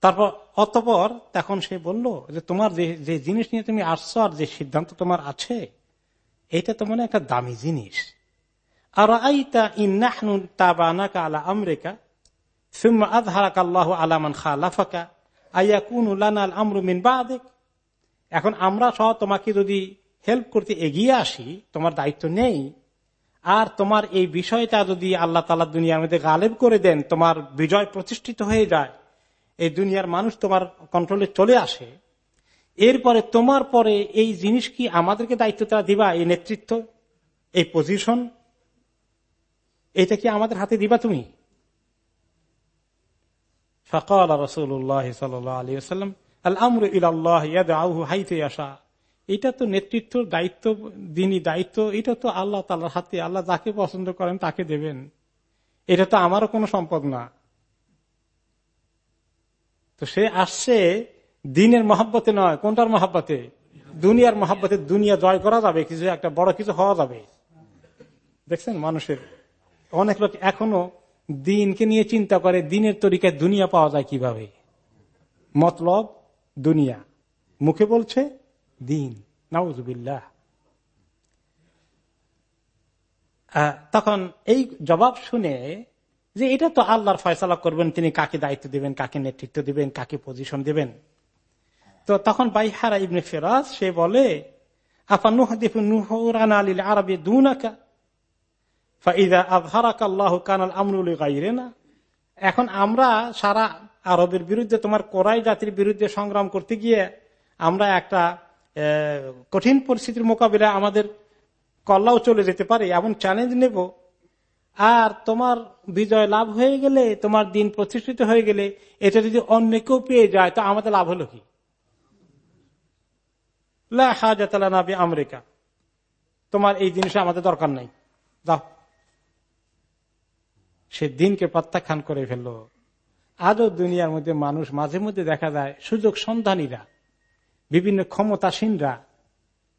তারপর অতপর তখন সে বলল যে তোমার যে জিনিস নিয়ে তুমি আসছো আর যে সিদ্ধান্ত তোমার আছে এটা তো মানে একটা দামি জিনিস। আর আইতা ইন্নাহনু তাবানাকা আলা আমেরিকা, সুম্মা আজহারাক আল্লাহ আলামান খালাফাকা আইয়াকুন উলানাল আমরুমিন বাদেক। এখন আমরা সহ তোমাকে যদি হেল্প করতে এগিয়ে আসি, তোমার দায়িত্ব নেই, আর তোমার এই বিষয়টা যদি আল্লাহ তালা দুনিয়ার মধ্যে গালেব করে দেন, তোমার বিজয় প্রতিষ্ঠিত হয়ে যায় এই দুনিয়ার মানুষ তোমার কন্ট্রোলে চলে আসে, এরপরে তোমার পরে এই জিনিস কি আমাদেরকে দায়িত্বটা দিবা? এই নেতৃত্ব? এই পজিশন এটা কি আমাদের হাতে দিবা তুমি? ফকাল রসুল্লাহ সাল্লাম আল আমর ইল্লাহ হাইতে আসা এটা তো নেতৃত্ব দায়িত্ব দিনই দায়িত্ব, এটা তো আল্লাহ তালার হাতে, আল্লাহ যাকে পছন্দ করেন তাকে দেবেন। এটা তো আমারও কোনো সম্পদ না। তো সে আসছে দিনের মহাব্বতে নয়, কোনটার মহাব্বতে? দুনিয়ার মহাব্বতে, দুনিয়া জয় করা যাবে, কিছু একটা বড় কিছু হওয়া যাবে। দেখছেন মানুষের? অনেক লোক এখনও দিনকে নিয়ে চিন্তা করে, দিনের তরিকায় দুনিয়া পাওয়া যায় কীভাবে? মতলব, দুনিয়া। মুখে বলছে, দিন। নাউজুবিল্লাহ। তখন এই জবাব শুনে যে এটা তো আল্লাহর ফয়সলা করবেন, তিনি কাকে দায়িত্ব দিবেন, কাকে নেতৃত্ব দিবেন, কাকে পজিশন দিবেন। তো তখন বাইহারা ইবনে ফেরাজ, সে বলে নুহাদিফু নুহরান আলিল আরবি দুনাকা? এখন আমরা সারা আরবের বিরুদ্ধে, তোমার কোরাই জাতির বিরুদ্ধে সংগ্রাম করতে গিয়ে, আমরা একটা কঠিন পরিস্থিতির মোকাবিলা আমাদের কল্লাও চলে যেতে পারে, এমন চ্যালেঞ্জ নেব আর তোমার বিজয় লাভ হয়ে গেলে, তোমার দিন প্রতিষ্ঠিত হয়ে গেলে, এটা যদি অন্য কেউ পেয়ে যায়, তো আমাদের লাভ হলো কি? আমেরিকা তোমার এই জিনিস আমাদের দরকার নাই। দাও সে দিনকে প্রত্যাখ্যান করে ফেলল। আজও দুনিয়ার মধ্যে মানুষ মাঝে মধ্যে দেখা যায়, সুযোগ সন্ধানীরা, বিভিন্ন ক্ষমতাসীনরা,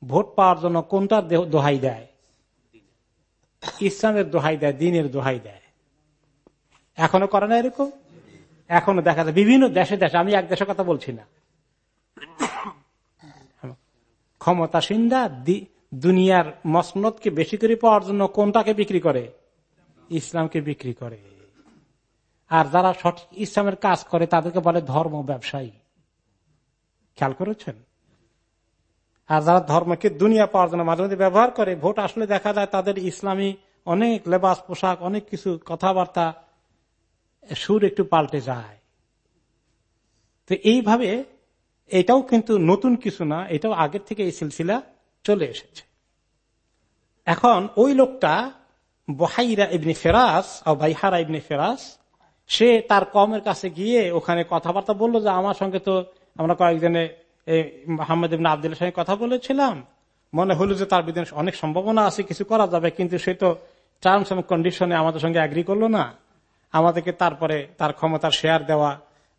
ভোট পাওয়ার জন্য কোনটার দোহাই দেয়? ইসলামের দোহাই দেয়, দিনের দোহাই দেয়। এখনও করে না এরকম? এখনও দেখা যায়, বিভিন্ন দেশে দেশে, আমি এক দেশের কথা বলছি না। ক্ষমতাসীনরা দুনিয়ার মসনদকে বেশি করে পাওয়ার জন্য কোনটাকে বিক্রি করে? ইসলামকে বিক্রি করে। আর যারা সঠিক ইসলামের কাজ করে, তাদেরকে বলে ধর্ম ব্যবসায়ী। খেয়াল করেছেন? আর যারা ধর্মকে দুনিয়া পাওয়ার জন্য মাঝে মধ্যে ব্যবহার করে, ভোট আসলে দেখা যায় তাদের ইসলামী অনেক লেবাস, পোশাক, অনেক কিছু কথাবার্তা সুর একটু পাল্টে যায়। তো এইভাবে এটাও কিন্তু নতুন কিছু না, এটাও আগের থেকে এই সিলসিলা চলে এসেছে। এখন ওই লোকটা বহাইরা ইবনি ফেরাস বাইহারা ইবনি ফেরাস, সে তার কমের কাছে গিয়ে ওখানে কথাবার্তা বলল যে, আমার সঙ্গে তো আমরা কয়েকজনে মোহাম্মদ ইবিন আবদুল্লার সঙ্গে কথা বলেছিলাম। মনে হলো যে তার বিধান অনেক সম্ভাবনা আছে, কিছু করা যাবে, কিন্তু সে তো টার্মস এবং কন্ডিশনে আমাদের সঙ্গে অ্যাগ্রি করল না। আমাদেরকে তারপরে তার ক্ষমতার শেয়ার দেওয়া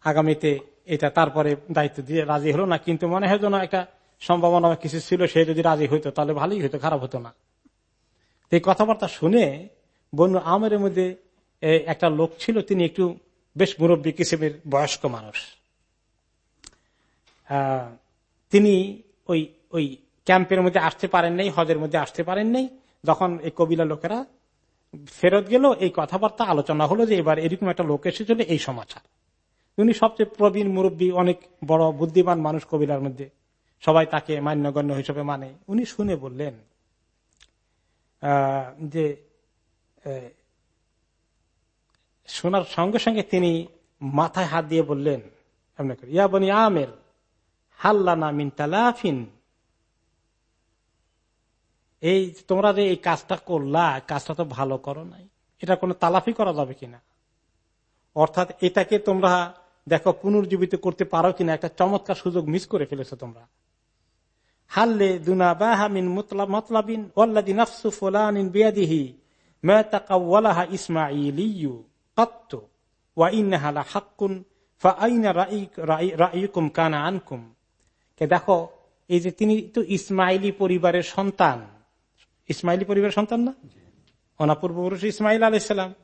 আগামীতে এটা তারপরে দায়িত্ব দিয়ে রাজি হলো না, কিন্তু মনে হয় না একটা সম্ভাবনা কিছু ছিল, সে যদি রাজি হইতো তাহলে ভালোই হইতো, খারাপ হতো না। এই কথাবার্তা শুনে বন্য আমের মধ্যে একটা লোক ছিল, তিনি একটু বেশ মুরব্বী কিসেমের বয়স্ক মানুষ। তিনি ওই ওই ক্যাম্পের মধ্যে আসতে পারেন নাই, হজের মধ্যে আসতে পারেন নাই। যখন এই কবিলা লোকেরা ফেরত গেল, এই কথাবার্তা আলোচনা হলো যে এবার এরকম একটা লোক এসেছিল এই সমাচার। উনি সবচেয়ে প্রবীণ মুরব্বী, অনেক বড় বুদ্ধিমান মানুষ কবিলার মধ্যে। সবাই তাকে মান্যগণ্য হিসেবে মানে। উনি শুনে বললেন যে শোনার সঙ্গে সঙ্গে তিনি মাথায় হাত দিয়ে বললেন ইয়া বনি আমের হাল্লানা মিন তালাফিন। এই তোমরা যে এই কাজটা করলা কাজটা তো ভালো করো নাই। এটা কোনো তালাফি করা যাবে কিনা? অর্থাৎ এটাকে তোমরা দেখো পুনর্জীবিত করতে পারো কিনা, একটা চমৎকার সুযোগ মিস করে ফেলেছো তোমরা। হাল্লে দুনা বাহামিন মতলাবিন ওল্লাদি নাফসু ফোলানিন বিয়াদিহি মেতাকাওয়ালাহা ইসমাইলিয়ু কত্ত, ওয়া ইন্নাহালা হাক্কুন ফা আইনা রাইকুম কানা আনকুম। দেখো এই যে তিনি তো ইসমাইলি পরিবারের সন্তান। ইসমাইলি পরিবারের সন্তান না? ওনা পূর্বপুরুষ ইসমাইল আলাইসালাম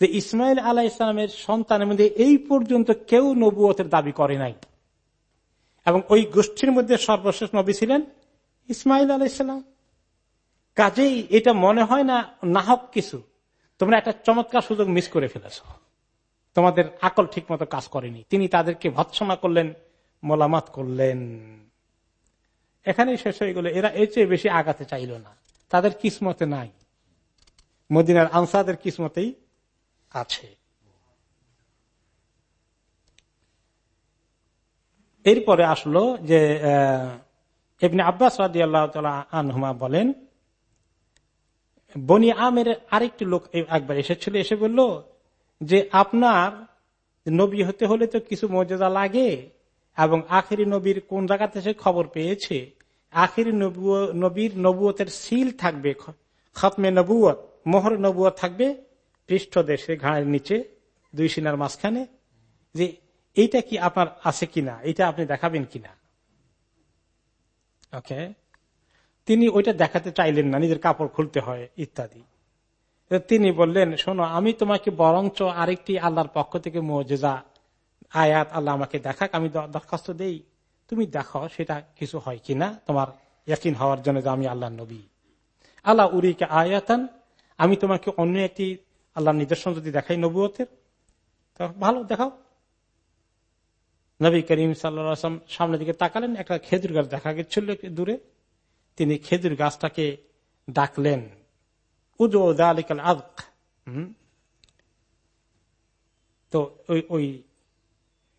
যে ইসমাইল আলাহ ইসলামের সন্তানের মধ্যে এই পর্যন্ত কেউ নবুয়তের দাবি করে নাই। এবং ওই গোষ্ঠীর মধ্যে সর্বশেষ নবী ছিলেন ইসমাইল আলাইসালাম কাজেই এটা মনে হয় না নাহক কিছু। তোমরা একটা চমৎকার সুযোগ মিস করে ফেলেছ। তোমাদের আকল ঠিক মতো কাজ করেনি। তিনি তাদেরকে ভৎসনা করলেন। মোলামাত করলেন। এখানেই শেষ হয়ে গেল। এরা এর চেয়ে বেশি আগাতে চাইল না। তাদের কিসমতে নাই। মদিনার আনসাদের কিসমতেই আছে। এরপরে আসলো যে এমনি আব্বাস রাজি আনহুমা বলেন, বনি আমের আরেকটি লোক একবার এসেছিল, এসে বলল যে, আপনার নবী হতে হলে তো কিছু মর্যাদা লাগে। এবং আখেরি নবীর কোন জায়গাতে সে খবর পেয়েছে? আখেরি নবীর নবুয়তের সিল থাকবে খতমে নবুয়ত, মোহর নবুয়ত থাকবে পৃষ্ঠ দেশে ঘাড়ের নিচে, দুই সিনার মাঝখানে। যে এইটা কি আপনার আছে কিনা? এটা আপনি দেখাবেন কিনা? ওকে। তিনি ওইটা দেখাতে চাইলেন না, নিজের কাপড় খুলতে হয়, ইত্যাদি। তিনি বললেন, শোনো, আমি তোমাকে বরঞ্চ আরেকটি আল্লাহর পক্ষ থেকে মজেজা আয়াত আল্লাহ আমাকে দেখাক, আমি দরখাস্ত দেই। তুমি দেখো সেটা কিছু হয় কিনা, তোমার ইয়াকিন হওয়ার জন্য যে আমি আল্লাহ নবী। আল্লাহ উরিকে আয়াতান, আমি তোমাকে অন্য একটি আল্লাহ নিদর্শন যদি দেখাই নবুয়তের ভালো, দেখাও। নবী করিম সাল্লাম সামনের দিকে তাকালেন, একটা খেজুর গাছ দেখা গেছিল দূরে। তিনি খেজুর গাছটাকে ডাকলেন উজো দালিকাল আদক। তো ওই ওই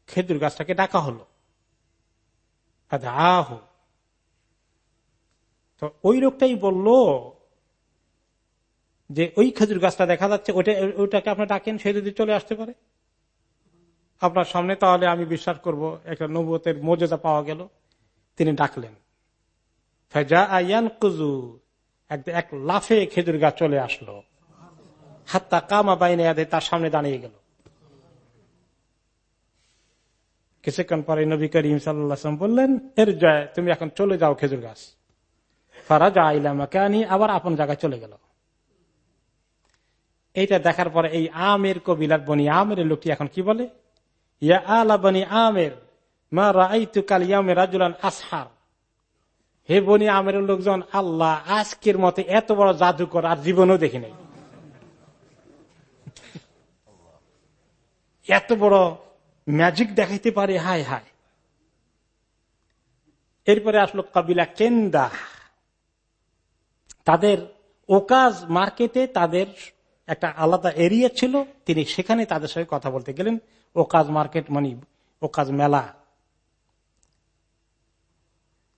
খেজুর গাছটাকে ডাকা হলো। আহ তো ওই লোকটাই বলল যে, ওই খেজুর গাছটা দেখা যাচ্ছে, ওইটা, ওইটাকে আপনি ডাকেন, সে যদি চলে আসতে পারে। আপনার সামনে তাহলে আমি বিশ্বাস করব, একটা নবতের মর্যাদা পাওয়া গেল। তিনি ডাকলেন। ফেজা আয়ান কুজু, এক লাফে খেজুর গাছ চলে আসলো। হাত্তা কামা বাইনে তার সামনে দাঁড়িয়ে গেল। কিছুক্ষণ পরে নবী করিম সাল্লাম বললেন, এর জয়, তুমি এখন চলে যাও খেজুর গাছ। ফারাজা আইলামাকানি আবার আপন জায়গায় চলে গেল। এইটা দেখার পরে এই আমের কবিলার বনি আমের লোকটি এখন কি বলে? ইয়া আলা বনি আমের, মা রাইতু কাল ইয়ামের রাজুলান আসহার। হে বনি আমের লোকজন, আল্লাহ আজকের মতে এত বড় জাদুকর আর জীবনেও দেখি নাই। এত বড় ম্যাজিক দেখাইতে পারে, হায় হায়। এরপরে আসলো কবিলা কেন্দা। তাদের ওকাজ মার্কেটে তাদের একটা আলাদা এরিয়া ছিল, তিনি সেখানে তাদের সঙ্গে কথা বলতে গেলেন। ওকাজ মার্কেট মানে ওকাজ মেলা।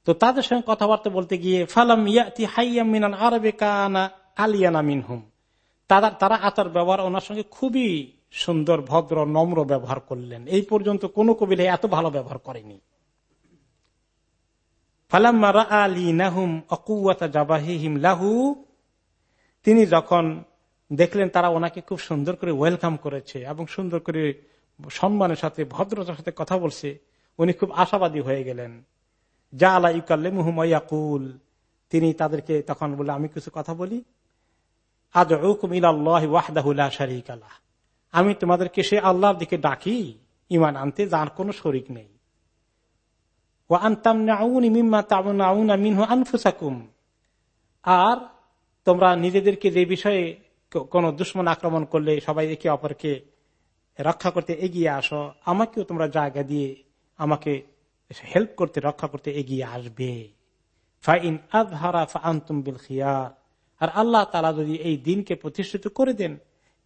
তো তাদের সঙ্গে কথাবার্তা বলতে গিয়ে, ফালাম ইয়াতি হাইয়াম মিনান আরবে কানা আলিয়ানা মিনহুম। তারা তারা আচার ব্যবহার ওনার সঙ্গে খুবই সুন্দর, ভদ্র, নম্র ব্যবহার করলেন। এই পর্যন্ত কোন কবিলে এত ভালো ব্যবহার করেনি। তিনি যখন দেখলেন তারা ওনাকে খুব সুন্দর করে ওয়েলকাম করেছে এবং সুন্দর করে সম্মানের সাথে, ভদ্রতার সাথে কথা বলছে, উনি খুব আশাবাদী হয়ে গেলেন। যা আলা ইকাল্লে মুহুমাইয়াকুল তিনি তাদেরকে তখন বলে আমি কিছু কথা বলি? আজ ওয়াহদাহুল্লাহ শারিক আল্লাহ আমি তোমাদেরকে সে আল্লাহর দিকে ডাকি ইমান আনতে, যার কোন শরিক নেই। আর তোমরা নিজেদেরকে যে বিষয়ে কোন দুশ্মন আক্রমণ করলে সবাই একে অপরকে রক্ষা করতে এগিয়ে আসো, আমাকেও তোমরা জায়গা দিয়ে আমাকে হেল্প করতে, রক্ষা করতে এগিয়ে আসবে। ফাইন আজহারা ফান্তুম বিল খিয়ার। আর আল্লাহ তালা যদি এই দিনকে প্রতিষ্ঠিত করে দেন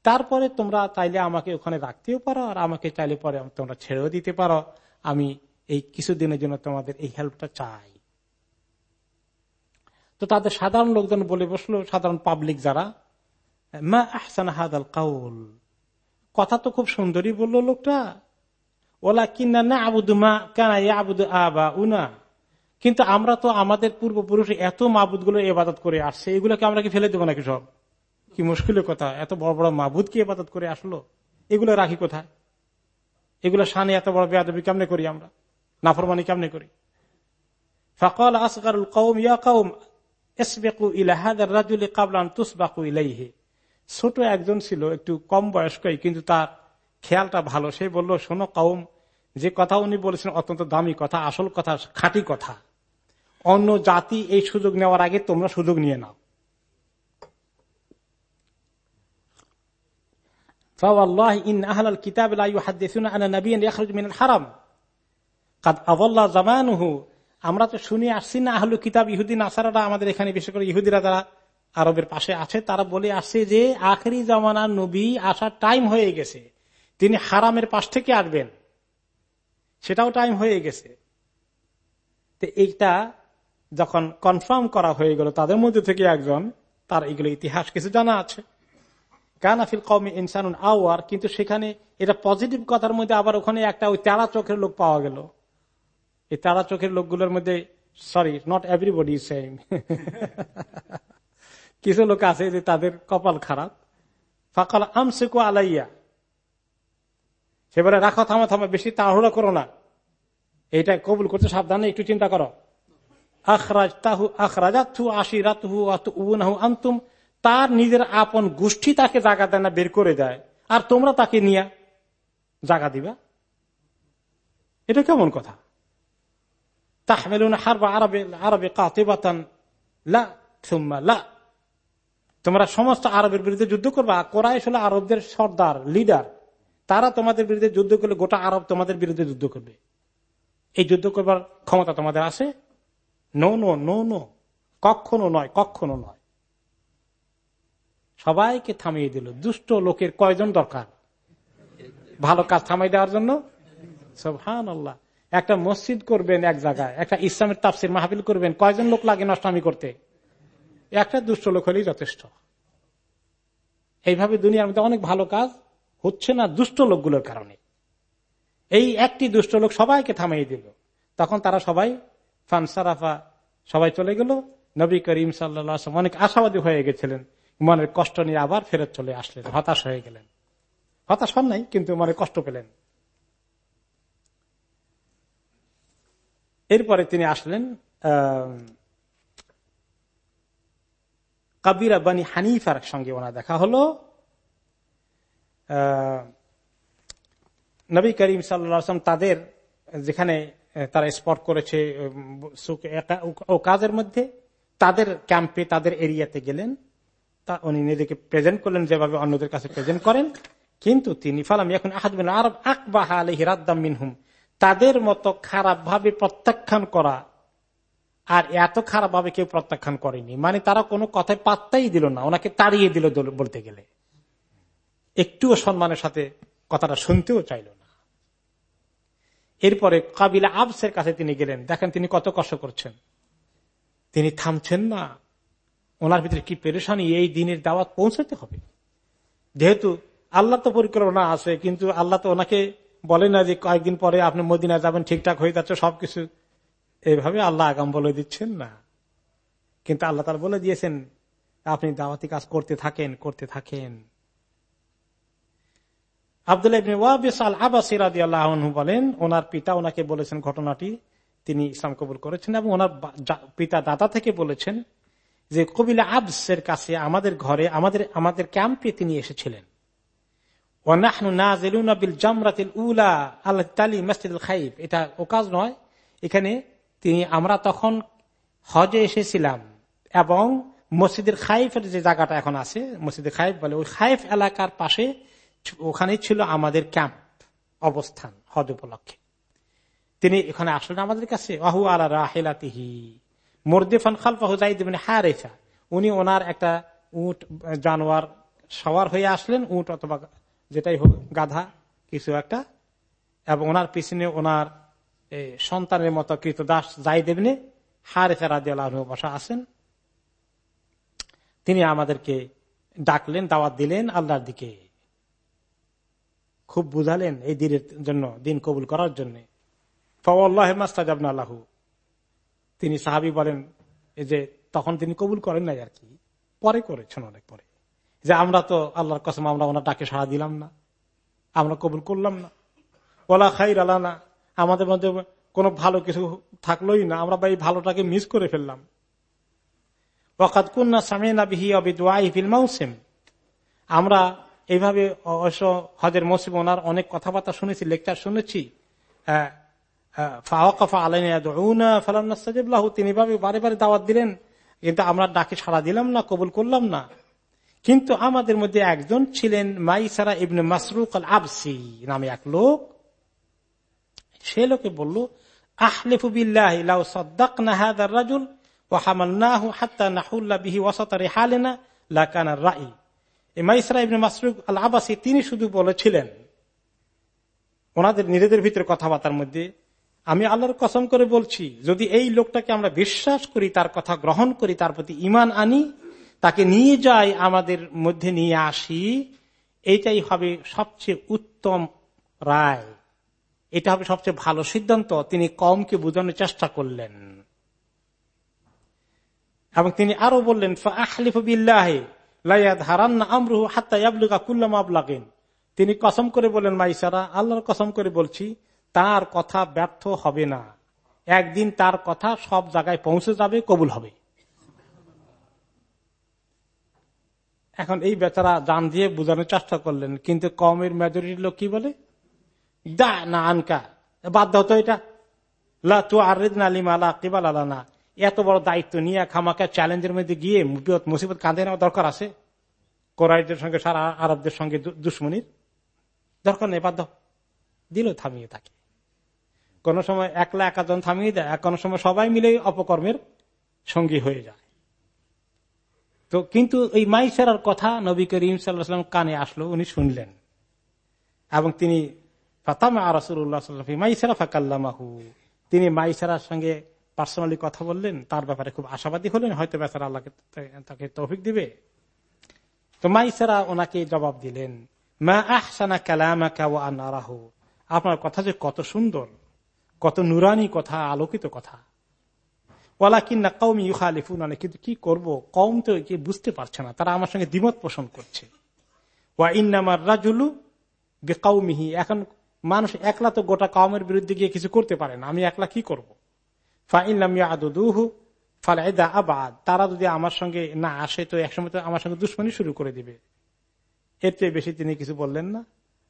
তারপরে তোমরা চাইলে আমাকে ওখানে রাখতেও পারো, আর আমাকে চাইলে পরে তোমরা ছেড়েও দিতে পারো। আমি এই কিছুদিনের জন্য তোমাদের এই হেল্পটা চাই। তো তাদের সাধারণ লোকজন বলে বসল, সাধারণ পাবলিক যারা, মা আহসান হাদাল কাউল? কথা তো খুব সুন্দরই বলল লোকটা। ওলা কিনা না আবুদু মা কেন আবুদু আবা উনা কিন্তু আমরা তো আমাদের পূর্বপুরুষ এত মাবুদগুলো এবাদত করে আসছে, এগুলোকে আমরা কি ফেলে দেবো নাকি সব? কি মুশকিলের কথা? এত বড় বড় মাবুদ কি এবাদত করে আসলো? এগুলো রাখি কোথায়? এগুলো সানে এত বড় বেয়াদবি কেমনে করি আমরা? নাফরমানি কেমনে করি? ফকল আসগারুল কৌম ইয়া কৌম এসবেকু ইলাহাদার রাজুল কাবলান তুসবাকু ইলাইহে। ছোট একজন ছিল, একটু কম বয়স্কই, কিন্তু তার খেয়ালটা ভালো। সে বলল, শোনো কৌম যে কথা উনি বলেছেন অত্যন্ত দামি কথা, আসল কথা, খাঁটি কথা। অন্য জাতি এই সুযোগ নেওয়ার আগে তোমরা সুযোগ নিয়ে নাও। আমরা তো শুনে আসছি না আহলু কিতাব ইহুদিন আসারারা আমাদের এখানে বিশেষ করে ইহুদিরা যারা আরবের পাশে আছে, তারা বলে আসছে যে আখরি জামানার নবী আসার টাইম হয়ে গেছে। তিনি হারামের পাশ থেকে আসবেন। সেটাও টাইম হয়ে গেছে। তো এইটা যখন কনফার্ম করা হয়ে গেল, তাদের মধ্যে থেকে একজন, তার এগুলো ইতিহাস কিছু জানা আছে। কানাফিল কমে ইনসানুন আওয়ার, কিন্তু সেখানে এটা পজিটিভ কথার মধ্যে আবার ওখানে একটা ওই তেরা চোখের লোক পাওয়া গেল। এই তেরা চোখের লোকগুলোর মধ্যে সরি নট এভরিবডি সেম কিছু লোক আছে যে তাদের কপাল খারাপ। ফাকাল আমসেকু আলাইয়া। সেবারে রাখো, থামা থামা, বেশি তাড়াহুড়া করো না। এটা কবুল করতে সাবধানে, একটু চিন্তা করো। আখরাজ তাহু আখরাজাতু আতুনাহু আনতুম তার নিজের আপন গোষ্ঠী তাকে জায়গা দেয় না, বের করে দেয়। আর তোমরা তাকে নিয়ে জাগা দিবা। এটা কেমন কথা? তাহমেলুন হারবা আরবে আরবে কাতিবাতান লা লা। তোমরা সমস্ত আরবের বিরুদ্ধে যুদ্ধ করবা। কোরআশ হলো আরবদের সর্দার, লিডার। তারা তোমাদের বিরুদ্ধে যুদ্ধ করলে গোটা আরব তোমাদের বিরুদ্ধে যুদ্ধ করবে। এই যুদ্ধ করবার ক্ষমতা তোমাদের আছে? নো নো নো নো কখনো নয় কখনো নয়। সবাইকে থামিয়ে দিল। দুষ্ট লোকের কয়জন দরকার? ভালো কাজ থামাই দেওয়ার জন্য? হান আল্লাহ একটা মসজিদ করবেন এক জায়গায়, একটা ইসলামের তাফসির মাহফিল করবেন, কয়জন লোক লাগে নষ্টামি করতে? একটা দুষ্ট লোক হলেই যথেষ্ট। এইভাবে দুনিয়ার মধ্যে অনেক ভালো কাজ হচ্ছে না দুষ্ট লোকগুলোর কারণে। এই একটি দুষ্ট লোক সবাইকে থামাই দিল। তখন তারা সবাই ফানসারাফা সবাই চলে গেল। নবী করিম সাল্লাম অনেক আশাবাদী হয়ে গেছিলেন। মনের কষ্ট নিয়ে আবার ফেরত চলে আসলেন, হতাশ হয়ে গেলেন। হতাশ হন নাই, কিন্তু মনে কষ্ট পেলেন। এরপরে তিনি আসলেন কাবিরা বানি হানিফার সঙ্গে ওনার দেখা হলো। নবী করিম সাল্লাম তাদের যেখানে তারা স্পট করেছে ও কাজের মধ্যে, তাদের ক্যাম্পে, তাদের এরিয়াতে গেলেন। তা উনি নিজেকে প্রেজেন্ট করলেন, যেভাবে অন্যদের কাছে প্রেজেন্ট করেন। কিন্তু তিনি, ফালাম এখন আহাদবিন আরব আকবাহ আলহি রাদ্দাম মিনহুম। তাদের মতো খারাপ ভাবে প্রত্যাখ্যান করা আর এত খারাপ ভাবে কেউ প্রত্যাখ্যান করেনি। মানে তারা কোনো কথায় পাত্তাই দিল না, ওনাকে তাড়িয়ে দিল, বলতে গেলে। একটুও সম্মানের সাথে কথাটা শুনতেও চাইল না। এরপরে কাবিলা আবসের কাছে তিনি গেলেন। দেখেন তিনি কত কষ্ট করছেন। তিনি থামছেন না। ওনার ভিতরে কি পেরেশানি, এই দিনের দাওয়াত পৌঁছাতে হবে। যেহেতু আল্লাহ তো পরিকল্পনা আছে, কিন্তু আল্লাহ তো ওনাকে বলে না যে কয়েকদিন পরে আপনি মদিনা যাবেন, ঠিকঠাক হয়ে যাচ্ছে, সবকিছু। এইভাবে আল্লাহ আগাম বলে দিচ্ছেন না। কিন্তু আল্লাহ তার বলে দিয়েছেন, আপনি দাওয়াতি কাজ করতে থাকেন করতে থাকেন। আবদুল্লাহ বলেন, ওনার পিতা ওনাকে বলেছেন ঘটনাটি, তিনি ইসলাম কবুল করেছেন এবং ওনার পিতা দাদা থেকে বলেছেন যে কবিলা আবসের কাছে আমাদের ঘরে, আমাদের আমাদের ক্যাম্পে তিনি এসেছিলেন। এটা ও কাজ নয়। এখানে তিনি, আমরা তখন হজে এসেছিলাম এবং মসজিদের খাইফের যে জায়গাটা এখন আছে মসজিদের খাইফ বলে, ওই খাইফ এলাকার পাশে ওখানে ছিল আমাদের ক্যাম্প অবস্থান হজ উপলক্ষে। তিনি এখানে আসলেন আমাদের কাছে। আহু আলা রাহেলাতিহি। মোরদেফান খালফাহু জাইদ হারেফা উনি ওনার একটা উট, জানোয়ার সওয়ার হয়ে আসলেন, উট অথবা যেটাই হোক, গাধা কিছু একটা, এবং ওনার পিছনে ওনার সন্তানের মতো কৃত দাস যাই দেবনে হারেফা রাজি আল্লাহ বসা আছেন। তিনি আমাদেরকে ডাকলেন, দাওয়াত দিলেন আল্লাহর দিকে। খুব বুঝালেন এই দিনের জন্য, দিন কবুল করার জন্য। আল্লাহ তিনি সাহাবি বলেন যে তখন তিনি কবুল করেন নাই আর কি, পরে করেছেন অনেক পরে। যে আমরা তো আল্লাহর কসম, আমরা ওনার ডাকে সাড়া দিলাম না, আমরা কবুল করলাম না। ওলা খাই না আমাদের মধ্যে কোনো ভালো কিছু থাকলোই না, আমরা এই ভালোটাকে মিস করে ফেললাম। ওকাত কুন্না সামিনা বিহি অবিদাই ফিল মৌসিম আমরা এইভাবে অবশ্য হজের মৌসিম ওনার অনেক কথাবার্তা শুনেছি, লেকচার শুনেছি তিনি ভাবে বারে বারে দাওয়াত দিলেন, কিন্তু আমরা ডাকে সাড়া দিলাম না, কবুল করলাম না। কিন্তু আমাদের মধ্যে একজন ছিলেন মাইসারা ইবনে মাসরুক আল আবসি নামে এক লোক। সে লোকে বলল তিনি শুধু বলেছিলেন, ওনাদের নিজেদের ভিতরে কথাবার্তার মধ্যে আমি আল্লাহর কসম করে বলছি, যদি এই লোকটাকে আমরা বিশ্বাস করি, তার কথা গ্রহণ করি, তার প্রতি ইমান আনি, তাকে নিয়ে যাই, আমাদের মধ্যে নিয়ে আসি, এইটাই হবে সবচেয়ে উত্তম রায়। এটা হবে সবচেয়ে ভালো সিদ্ধান্ত। তিনি কমকে বোঝানোর চেষ্টা করলেন। এবং তিনি আরও বললেন তিনি কসম করে বললেন, মাইসারা, আল্লাহর কসম করে বলছি তার কথা ব্যর্থ হবে না। একদিন তার কথা সব জায়গায় পৌঁছে যাবে, কবুল হবে। এখন এই বেচারা জান দিয়ে বোঝানোর চেষ্টা করলেন, কিন্তু কমের মেজরিটির লোক কি বলে? দা না আনকা বাধ্য হতো এটা। না এত বড় দায়িত্ব নিয়ে খামাকা চ্যালেঞ্জের মধ্যে গিয়ে মুসিবত কাঁদে নেওয়া দরকার আছে? কোরআদের সঙ্গে, সারা আরবদের সঙ্গে দুশ্মনির? দরকার নেই বাধ্য দিল থামিয়ে থাকে কোন সময় একলা একাজন থামিয়ে দেয় কোন সময় সবাই মিলে অপকর্মের সঙ্গী হয়ে যায়। তো কিন্তু এই মাইসারার কথা নবী করিম সাল্লাম কানে আসলো, উনি শুনলেন। এবং তিনি ফাকাল্লামাহু। তিনি মাইসারার সঙ্গে পার্সোনালি কথা বললেন, তার ব্যাপারে খুব আশাবাদী হলেন, হয়তো বেচারা আল্লাহকে তাকে তৌফিক দিবে। তো মাইসারা ওনাকে জবাব দিলেন, মা আহসানা কালামাকা ও আনারাহু আপনার কথা যে কত সুন্দর। কত নুরানি কথা, আলোকিত কথা। ওলা কিন্না কৌম ইউখালিফুন কিন্তু কি করব? কম তো কি বুঝতে পারছে না, তারা আমার সঙ্গে দ্বিমত পোষণ করছে। ওয়া ইন্নামার রাজুলু বেকাউমিহি এখন মানুষ একলা তো গোটা কমের বিরুদ্ধে গিয়ে কিছু করতে পারে না, আমি একলা কি করব? আবাদ, তারা যদি আমার সঙ্গে না আসে, তো একসময় তো আমার সঙ্গে দুশ্মনী শুরু করে দিবে। এর চেয়ে বেশি তিনি কিছু বললেন না।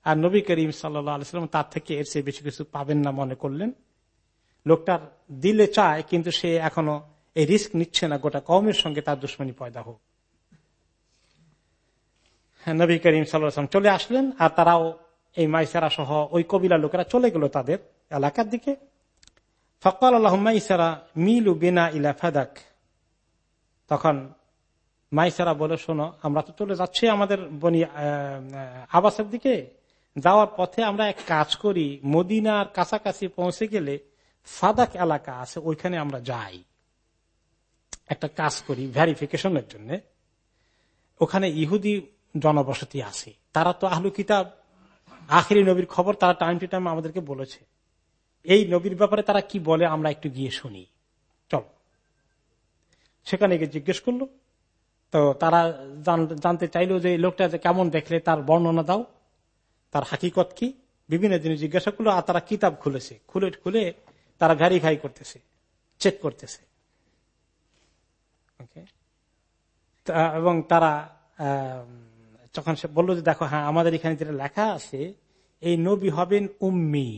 আর নবী করিম সাল্লাম তার থেকে এর চেয়ে বেশি কিছু পাবেন না মনে করলেন। লোকটার দিলে চায় কিন্তু সে এখনও এই রিস্ক নিচ্ছে না গোটা কমের সঙ্গে তার দুশ্মনী পয়দা হোক। হ্যাঁ, নবী করিম সাল্লাম চলে আসলেন আর তারাও এই মাইসারা সহ ওই কবিলা লোকেরা চলে গেল তাদের এলাকার দিকে। ফকাল আল্লাহ মাইসারা মিলু বিনা ইলা ফাদাক। তখন মাইসারা বলে শোনো আমরা তো চলে যাচ্ছি আমাদের বনি আবাসের দিকে। যাওয়ার পথে আমরা এক কাজ করি, মদিনার কাছাকাছি পৌঁছে গেলে ফাদাক এলাকা আছে, ওইখানে আমরা যাই। একটা কাজ করি ভ্যারিফিকেশনের জন্য। ওখানে ইহুদি জনবসতি আছে। তারা তো আহলু কিতাব। আখেরি নবীর খবর তারা টাইম টু টাইম আমাদেরকে বলেছে। এই নবীর ব্যাপারে তারা কি বলে আমরা একটু গিয়ে শুনি। চল। সেখানে গিয়ে জিজ্ঞেস করল। তো তারা জানতে চাইলো যে লোকটা কেমন দেখলে তার বর্ণনা দাও। তার হাকিকত কি? বিভিন্ন জিনিস জিজ্ঞাসা করল, আর তারা কিতাব খুলেছে? খুলে খুলে তারা ভ্যারিফাই করতেছে চেক করতেছে। এবং তারা যখন সে বলল যে, দেখো হ্যাঁ আমাদের এখানে যেটা লেখা আছে, এই নবী হবেন উম্মি,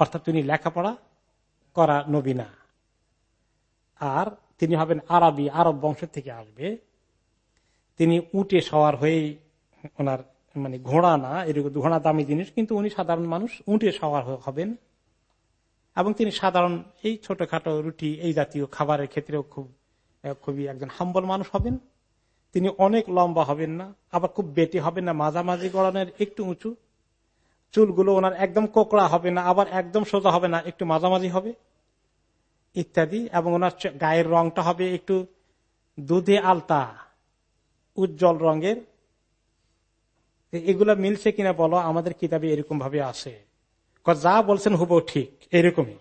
অর্থাৎ তিনি লেখাপড়া করা নবী না। আর তিনি হবেন আরবি, আরব বংশ থেকে আসবে। তিনি উঠে সওয়ার হয়ে ওনার মানে ঘোড়া না, এরকম ঘোড়া দামি জিনিস, কিন্তু উনি সাধারণ মানুষ উঠে সওয়ার হবেন। এবং তিনি সাধারণ এই ছোটখাটো রুটি, এই জাতীয় খাবারের ক্ষেত্রেও খুব খুবই একজন হাম্বল মানুষ হবেন। তিনি অনেক লম্বা হবেন না, আবার খুব বেটে হবেন না, মাঝামাঝি গড়ানোর একটু উঁচু। চুলগুলো ওনার একদম কোকড়া হবে না, আবার একদম সোজা হবে না, একটু মাঝামাঝি হবে, ইত্যাদি। এবং ওনার গায়ের রংটা হবে একটু দুধে আলতা, উজ্জ্বল রঙের। এগুলা মিলছে কিনা বলো, আমাদের কিতাবে এরকম ভাবে আসে যা বলছেন হুব ঠিক, এরকমই।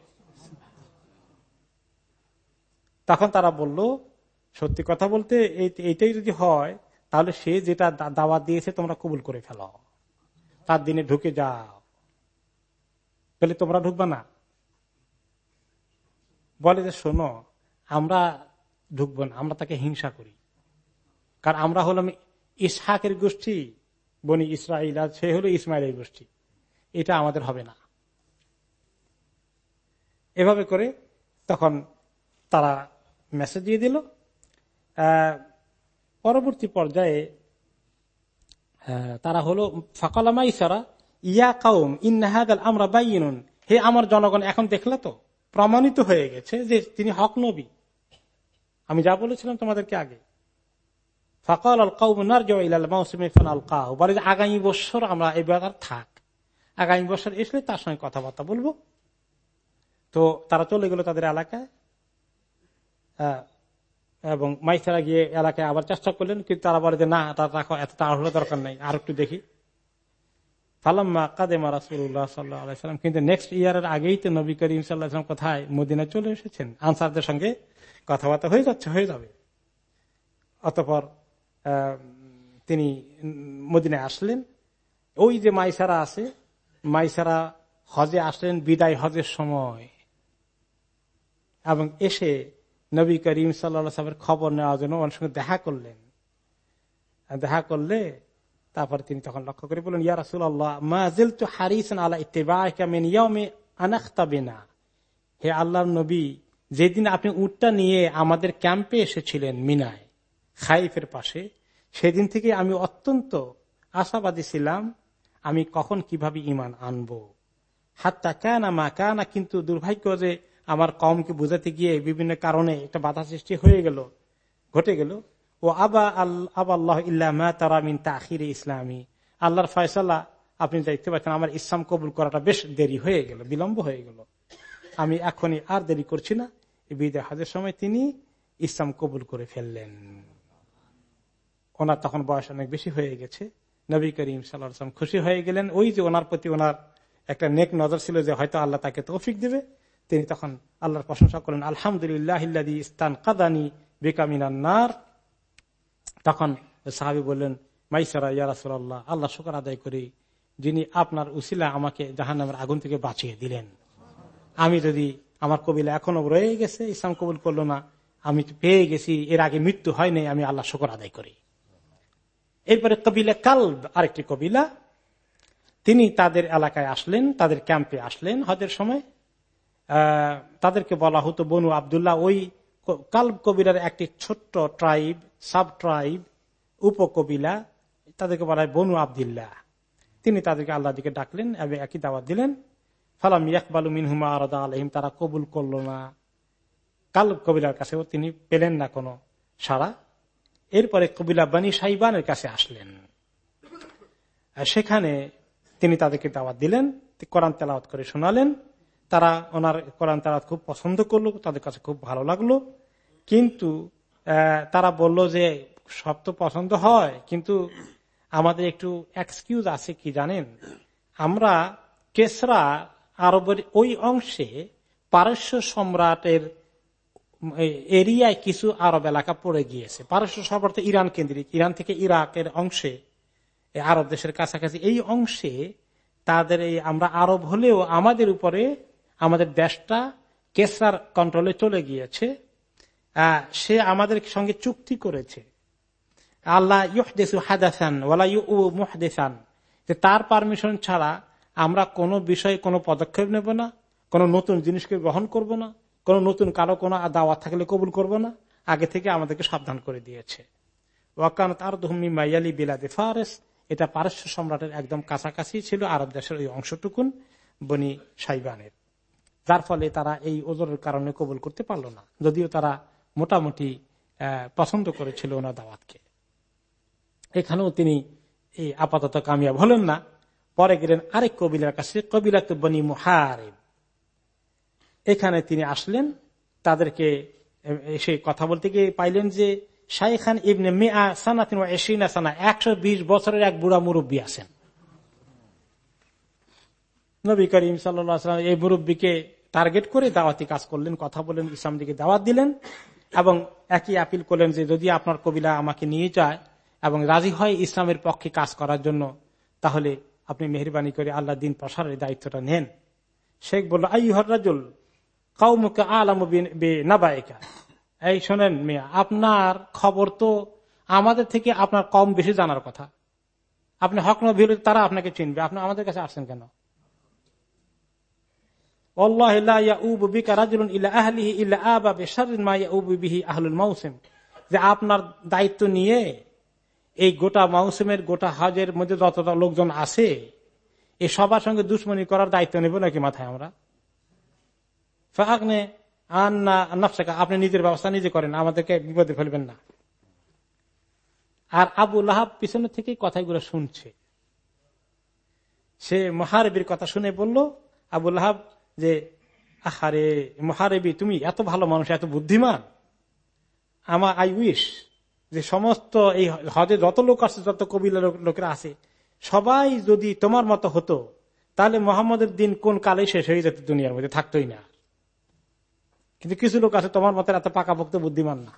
তখন তারা বলল, সত্যি কথা বলতে এইটাই যদি হয়, তাহলে সে যেটা দাওয়াত দিয়েছে তোমরা কবুল করে ফেলো। তার দিনে ঢুকে যাও। তাহলে তোমরা ঢুকবা না? বলে যে, শোনো, আমরা ঢুকবো না, আমরা তাকে হিংসা করি। কারণ আমরা হলাম ইসহাকের গোষ্ঠী। বনি ইসরাইল আর সে হলো ইসমাইলের গোষ্ঠী। এটা আমাদের হবে না। এভাবে করে তখন তারা মেসেজ দিয়ে দিল। পরবর্তী পর্যায়ে তারা হলো ফাকালামা ইসারা, ইয়া কাউম ইন্নাহাদ আমরা বাইনুন হে আমার জনগণ, এখন দেখলে তো, প্রমাণিত হয়ে গেছে যে তিনি হক নবী। আমি যা বলেছিলাম তোমাদেরকে আগে। ফকাল আল ফানাল কাউ বলে আগামী বছর আমরা এই ব্যাপার থাক। আগামী বছর এসলে তার সঙ্গে কথাবার্তা বলব। তো তারা চলে গেল তাদের এলাকায়। এবং মাইসারা গিয়ে এলাকায় আবার চেষ্টা করলেন, কিন্তু তারা বলে যে না, তার রাখো, এত তাড়াহুড়ো দরকার নেই, আর একটু দেখি। ফালাম্মা কাদেমা রাসুল্লাহ সাল্লাম, কিন্তু নেক্সট ইয়ারের আগেই তো নবী করিম সাল্লাহাম কোথায়? মদিনায় চলে এসেছেন। আনসারদের সঙ্গে কথাবার্তা হয়ে যাচ্ছে, হয়ে যাবে। অতপর তিনি মদিনায় আসলেন। ওই যে মাইসারা আছে, মাইসারা হজে আসলেন বিদায় হজের সময়। এবং এসে নবী করিম সাল্লামের খবর নেওয়ার জন্য ওনার সঙ্গে দেখা করলেন। দেখা করলে তারপর তিনি তখন লক্ষ্য করে বললেন, ইয়া রাসুল্লাহ মাজিল তো হারিসন আল্লাহ ইতেবামিন আনাখতাবিনা। হে আল্লাহ নবী, যেদিন আপনি উটটা নিয়ে আমাদের ক্যাম্পে এসেছিলেন মিনায় খাইফের পাশে। সেদিন থেকে আমি অত্যন্ত আশাবাদী ছিলাম, আমি কখন কীভাবে ইমান আনব। হাত্তা কানা মা কানা, কিন্তু দুর্ভাগ্য যে আমার কমকে বুঝাতে গিয়ে বিভিন্ন কারণে একটা বাধা সৃষ্টি হয়ে গেল, ঘটে গেল। ও আবা আল্লাহ ইল্লা তারা মিন তাহিরে ইসলামী। আল্লাহর ফয়সালা, আপনি দেখতে পাচ্ছেন আমার ইসলাম কবুল করাটা বেশ দেরি হয়ে গেল, বিলম্ব হয়ে গেল। আমি এখনই আর দেরি করছি না। বিদে হাজের সময় তিনি ইসলাম কবুল করে ফেললেন। ওনার তখন বয়স অনেক বেশি হয়ে গেছে। নবী করিম সাল্লাম খুশি হয়ে গেলেন। ওই যে ওনার প্রতি ওনার একটা নেক নজর ছিল যে হয়তো আল্লাহ তাকে তৌফিক দেবে। তিনি তখন আল্লাহর প্রশংসা করেন আলহামদুলিল্লাহ ইস্তান কাদানি বেকামিনার নার। তখন সাহাবি বললেন, মাইসারা ইয়ারাসুল্লাহ আল্লাহ শুকর আদায় করি, যিনি আপনার উসিলা আমাকে জাহান নামের আগুন থেকে বাঁচিয়ে দিলেন। আমি যদি আমার কবিলা এখনও রয়ে গেছে, ইসলাম কবুল করল না, আমি পেয়ে গেছি, এর আগে মৃত্যু হয় নাই, আমি আল্লাহ শুকর আদায় করি। এরপরে কবিলা কালব, আরেকটি কবিলা। তিনি তাদের এলাকায় আসলেন, তাদের ক্যাম্পে আসলেন। হজের সময় তাদেরকে বলা হতো বনু আবদুল্লাহ। ওই কালব কবিরার একটি ছোট্ট ট্রাইব সাব ট্রাইব উপকবিলা, তাদেরকে বলা হয় বনু আবদুল্লাহ। তিনি তাদেরকে আল্লাহ দিকে ডাকলেন এবং একই দাওয়াত দিলেন। ফালাম ইয়াকবালু মিনহুমা আরদা আলহিম তারা কবুল করল না। কাল কবিলার কাছেও তিনি পেলেন না কোনো সারা এরপরে কবিলা বানী সাইবানের কাছে আসলেন। সেখানে তিনি তাদেরকে দাওয়াত দিলেন, কোরআন তেলাওয়াত করে শোনালেন। তারা ওনার কোরআন তেলাওয়াত খুব পছন্দ করল, তাদের কাছে খুব ভালো লাগল। কিন্তু তারা বলল যে সব তো পছন্দ হয়, কিন্তু আমাদের একটু এক্সকিউজ আছে কি জানেন? আমরা কেসরা আরবের ওই অংশে পারস্য সম্রাটের এরিয়ায় কিছু আরব এলাকা পড়ে গিয়েছে। পারস্য সম্রাট ইরান কেন্দ্রিক। ইরান থেকে ইরাকের অংশে আরব দেশের কাছাকাছি। এই অংশে তাদের এই আমরা আরব হলেও আমাদের উপরে আমাদের দেশটা কেসার কন্ট্রোলে চলে গিয়েছে। সে আমাদের সঙ্গে চুক্তি করেছে। আল্লাহ ইহদেসু হাদাসান, ওয়ালা ইউ মুহদেসান। যে তার পারমিশন ছাড়া আমরা কোনো বিষয়ে কোনো পদক্ষেপ নেব না, কোনো নতুন জিনিসকে গ্রহণ করব না। কোন নতুন কারও কোনো দাওয়াত থাকলে কবুল করব না। আগে থেকে আমাদেরকে সাবধান করে দিয়েছে। ওয়াকান তার ধুমি মাইয়ালি বিলাদে ফারেস। এটা পারস্য সম্রাটের একদম কাছাকাছি ছিল আরব দেশের ওই অংশটুকুন বনি সাইবানের। যার ফলে তারা এই ওজনের কারণে কবুল করতে পারল না। যদিও তারা মোটামুটি পছন্দ করেছিল ওনার দাওয়াতকে। এখানেও তিনি এই আপাতত কামিয়াব হলেন না। পরে গেলেন আরেক কবিলার কাছে কবিলা তো বনি মুহারেব। এখানে তিনি আসলেন, তাদেরকে এসে কথা বলতে গিয়ে পাইলেন যে শাইখান ইবনে মেয়া সানা তিনি এসিনা সানা একশো বিশ বছরের এক বুড়া মুরব্বী আছেন। নবী করিম সাল্লাম এই মুরব্বীকে টার্গেট করে দাওয়াতি কাজ করলেন, কথা বলেন ইসলাম দিকে দাওয়াত দিলেন এবং একই আপিল করলেন যে যদি আপনার কবিলা আমাকে নিয়ে যায় এবং রাজি হয় ইসলামের পক্ষে কাজ করার জন্য, তাহলে আপনি মেহরবানি করে আল্লাহ দিন প্রসারের দায়িত্বটা নেন। শেখ বলল আই হর হরাজুল কাউমুকে আলম নাবায়িকা এই শোনেন মেয়া, আপনার খবর তো আমাদের থেকে আপনার কম বেশি জানার কথা। আপনি হক নবী তারা আপনাকে চিনবে। আপনি আমাদের কাছে আসছেন কেন? যে আপনার দায়িত্ব নিয়ে এই গোটা মৌসুমের গোটা হজের মধ্যে যতটা লোকজন আছে এই সবার সঙ্গে দুশ্মনী করার দায়িত্ব নেব নাকি মাথায় আমরা? ফাঁকনে আন্না নফসাকা, আপনি নিজের ব্যবস্থা নিজে করেন, আমাদেরকে বিপদে ফেলবেন না। আর আবু লাহাব পিছনে থেকেই কথাগুলো শুনছে। সে মহারবির কথা শুনে বলল, আবু লাহাব যে, আহারে মহারেবি, তুমি এত ভালো মানুষ, এত বুদ্ধিমান। আমার আই উইশ যে সমস্ত এই হজে যত লোক আছে যত কবিলা লোকেরা আছে সবাই যদি তোমার মতো হতো, তাহলে মোহাম্মদের দিন কোন কালে শেষ হয়ে যেত দুনিয়ার মধ্যে, থাকতোই না। কিন্তু কিছু লোক আছে, তোমার মতো এত পাকাপোক্ত বুদ্ধিমান না।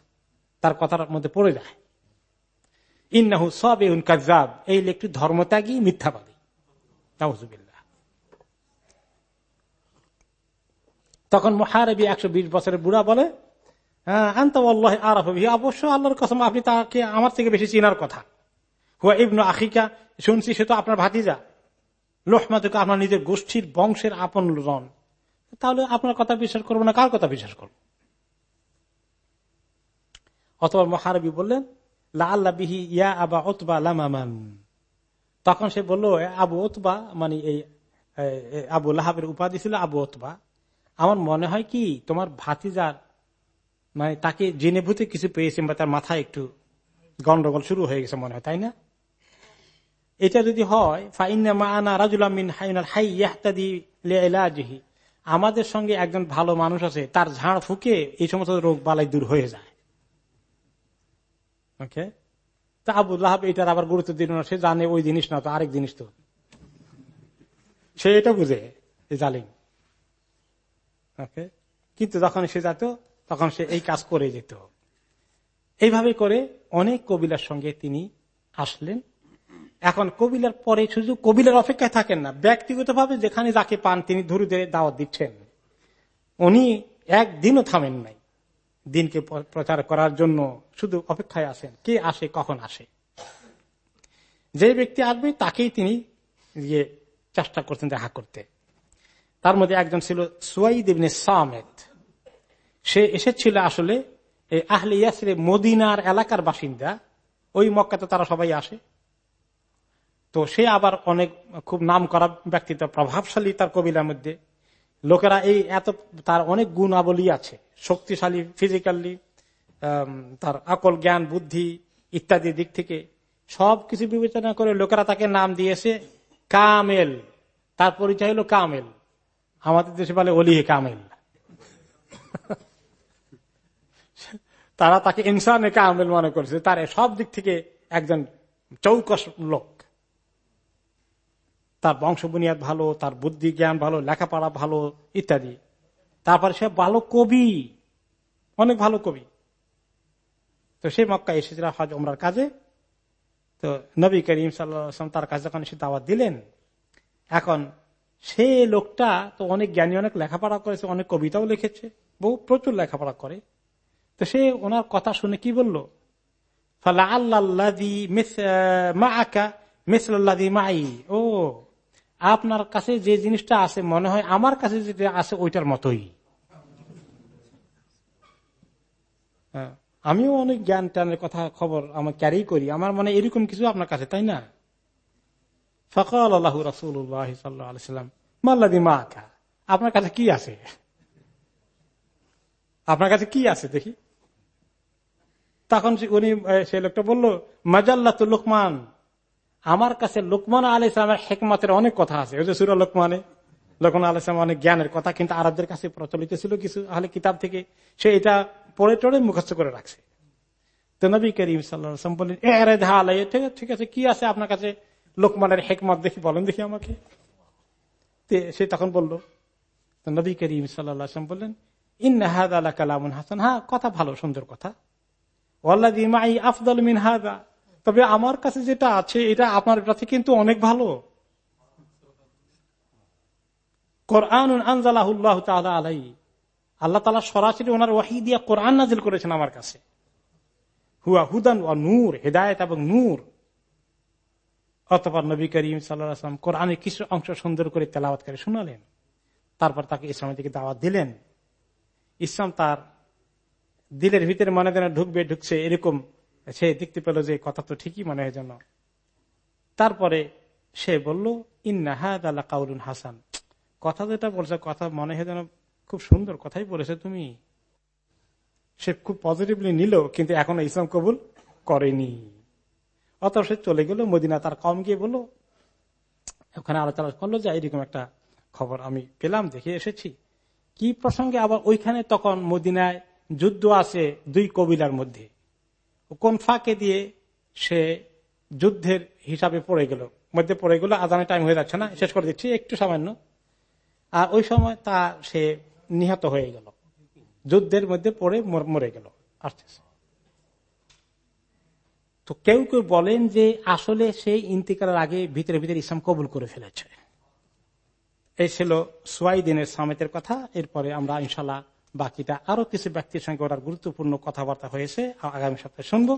তার কথার মধ্যে পড়ে যায়। ইন্নাহু সব এ কাজাব এই একটি ধর্মত্যাগী, মিথ্যাবাদী। নাউজুবিল্লাহ। তখন মহারবি একশো বিশ বছরের বুড়া বলে হ্যাঁ আপনি তাকে আমার থেকে বেশি চিনার কথা। হুয়া ইবনু আখিকা, শুনছি সে তো আপনার ভাতিজা। লোহমা থেকে আপনার নিজের গোষ্ঠীর বংশের আপন রন তাহলে আপনার কথা বিশ্বাস করব না, কার কথা বিশ্বাস করব? অথবা মহারবি বললেন ইয়া আবা ওতবা লামামান। তখন সে বলল আবু ওতবা মানে এই আবু লাহাবের উপাধি ছিল আবু ওতবা আমার মনে হয় কি, তোমার ভাতিজার মানে তাকে জেনে ভূতে কিছু পেয়েছে, বা তার মাথায় একটু গন্ডগোল শুরু হয়ে গেছে মনে হয়, তাই না? এটা যদি হয় আমাদের সঙ্গে একজন ভালো মানুষ আছে, তার ঝাড় ফুকে এই সমস্ত রোগ বালাই দূর হয়ে যায়। ওকে? তা আবু লাহাব এটার আবার গুরুত্ব দিল না, সে জানে ওই জিনিস না, তো আরেক জিনিস তো। সে এটা বুঝে জালিম। ওকে? কিন্তু যখন সে যেত, তখন সে এই কাজ করে যেত। এইভাবে করে অনেক কবিলার সঙ্গে তিনি আসলেন। এখন কবিলার পরে শুধু কবিলার অপেক্ষায় থাকেন না, ব্যক্তিগতভাবে যেখানে যাকে পান তিনি ধরে ধরে দাওয়াত দিচ্ছেন। উনি একদিনও থামেন নাই। দিনকে প্রচার করার জন্য শুধু অপেক্ষায় আসেন কে আসে, কখন আসে। যে ব্যক্তি আসবে, তাকেই তিনি ইয়ে চেষ্টা করতেন দেখা করতে। তার মধ্যে একজন ছিল সুয়াইদ ইবনে সামেদ। সে এসেছিল আসলে আহলে ইয়াসরে মদিনার এলাকার বাসিন্দা। ওই মক্কাতে তারা সবাই আসে। তো সে আবার অনেক, খুব নাম করা ব্যক্তিত্ব, প্রভাবশালী তার কবিলার মধ্যে। লোকেরা এই এত, তার অনেক গুণাবলী আছে। শক্তিশালী ফিজিক্যালি তার আকল জ্ঞান, বুদ্ধি ইত্যাদি দিক থেকে। সব কিছু বিবেচনা করে লোকেরা তাকে নাম দিয়েছে কামেল। তার পরিচয় হলো কামেল। আমাদের দেশে বলে অলিহে কামেল। তারা তাকে ইনসানে কামেল মনে করেছে। তার সব দিক থেকে একজন চৌকস লোক। তার বংশ বুনিয়াদ ভালো, তার বুদ্ধি জ্ঞান ভালো, লেখাপড়া ভালো, ইত্যাদি। তারপরে সে ভালো কবি, অনেক ভালো কবি। তো সে মক্কা এসেছিল হজ ওমরার কাজে। তো নবী করিম সাল্লাম তার কাছে যখন সে দাওয়াত দিলেন, এখন সে লোকটা তো অনেক জ্ঞানী, অনেক লেখাপড়া করেছে, অনেক কবিতাও লিখেছে, বহু প্রচুর লেখাপড়া করে। তো সে ওনার কথা শুনে কি বলল? ফালা আল্লাহ ও আপনার কাছে যে জিনিসটা আছে মনে হয় আমার কাছে যেটা আছে ওইটার মতোই। হ্যাঁ, আমিও অনেক জ্ঞান টানের কথা খবর আমার ক্যারি করি। আমার মনে এরকম কিছু আপনার কাছে তাই না? ফকল আল্লাহ রসুল্লাহ সাল্লাম মাল্লাদি মা আকা আপনার কাছে কি আছে? আপনার কাছে কি আছে দেখি? তখন উনি সে লোকটা বলল মাজাল্লা তো লোকমান। আমার কাছে লোকমান আলী ইসলামের হেকমতের অনেক কথা আছে। ওই যে সুরা লোকমানে, লোকমান আলী ইসলাম অনেক জ্ঞানের কথা, কিন্তু আরবদের কাছে প্রচলিত ছিল কিছু আহলে কিতাব থেকে। সে এটা পড়ে টড়ে মুখস্থ করে রাখছে। তো নবী করিম সাল্লাম বললেন এরে ঠিক আছে, কি আছে আপনার কাছে লোকমানের হেকমত দেখি, বলেন দেখি আমাকে। সে তখন বলল, তো নবী করিম সাল্লাম বললেন ইন্নাহাদ আল্লাহ কালামুন হাসান। হ্যাঁ কথা ভালো, সুন্দর কথা। আফদল মিন হাদা। তবে আমার কাছে যেটা আছে, এটা আপনার কাছে কিন্তু অনেক ভালো। আলাই আল্লাহ তালা সরাসরি ওনার ওয়াহি দিয়া কোরআন নাজিল করেছেন আমার কাছে। হুয়া হুদান ও নূর, হেদায়ত এবং নূর। অতপর নবী করিম সাল্লাম কোরআনের কিছু অংশ সুন্দর করে তেলাওয়াত করে শুনালেন। তারপর তাকে ইসলামের দিকে দাওয়াত দিলেন। ইসলাম তার দিলের ভিতরে মনে দেন ঢুকবে, ঢুকছে এরকম সে দেখতে পেল যে কথা তো ঠিকই মনে হয় যেন। তারপরে সে বলল ইন্নাহাদ আল্লাহ কাউলুন হাসান। কথা যেটা বলছে, কথা মনে হয় যেন খুব সুন্দর কথাই বলেছে তুমি। সে খুব পজিটিভলি নিল, কিন্তু এখনও ইসলাম কবুল করেনি। অত সে চলে গেল মদিনা, তার কম গিয়ে বলল, ওখানে আলোচনা করল যে এরকম একটা খবর আমি পেলাম, দেখে এসেছি। কি প্রসঙ্গে আবার ওইখানে তখন মদিনায় যুদ্ধ আছে দুই কবিলার মধ্যে। কোন ফাঁকে দিয়ে সে যুদ্ধের হিসাবে পড়ে গেল? মধ্যে পড়ে গেল আদানের টাইম হয়ে যাচ্ছে না, শেষ করে দিচ্ছি, একটু সামান্য। আর ওই সময় তা সে নিহত হয়ে গেল। যুদ্ধের মধ্যে পড়ে মরে গেল। তো কেউ কেউ বলেন যে আসলে সে ইন্তিকালের আগে ভিতরে ভিতরে ইসলাম কবুল করে ফেলেছে। এই ছিল দিনের সামেতের কথা। এরপরে আমরা ইনশাল্লাহ বাকিটা আরও কিছু ব্যক্তির সঙ্গে ওরা গুরুত্বপূর্ণ কথাবার্তা হয়েছে আগামী সপ্তাহে শুনব।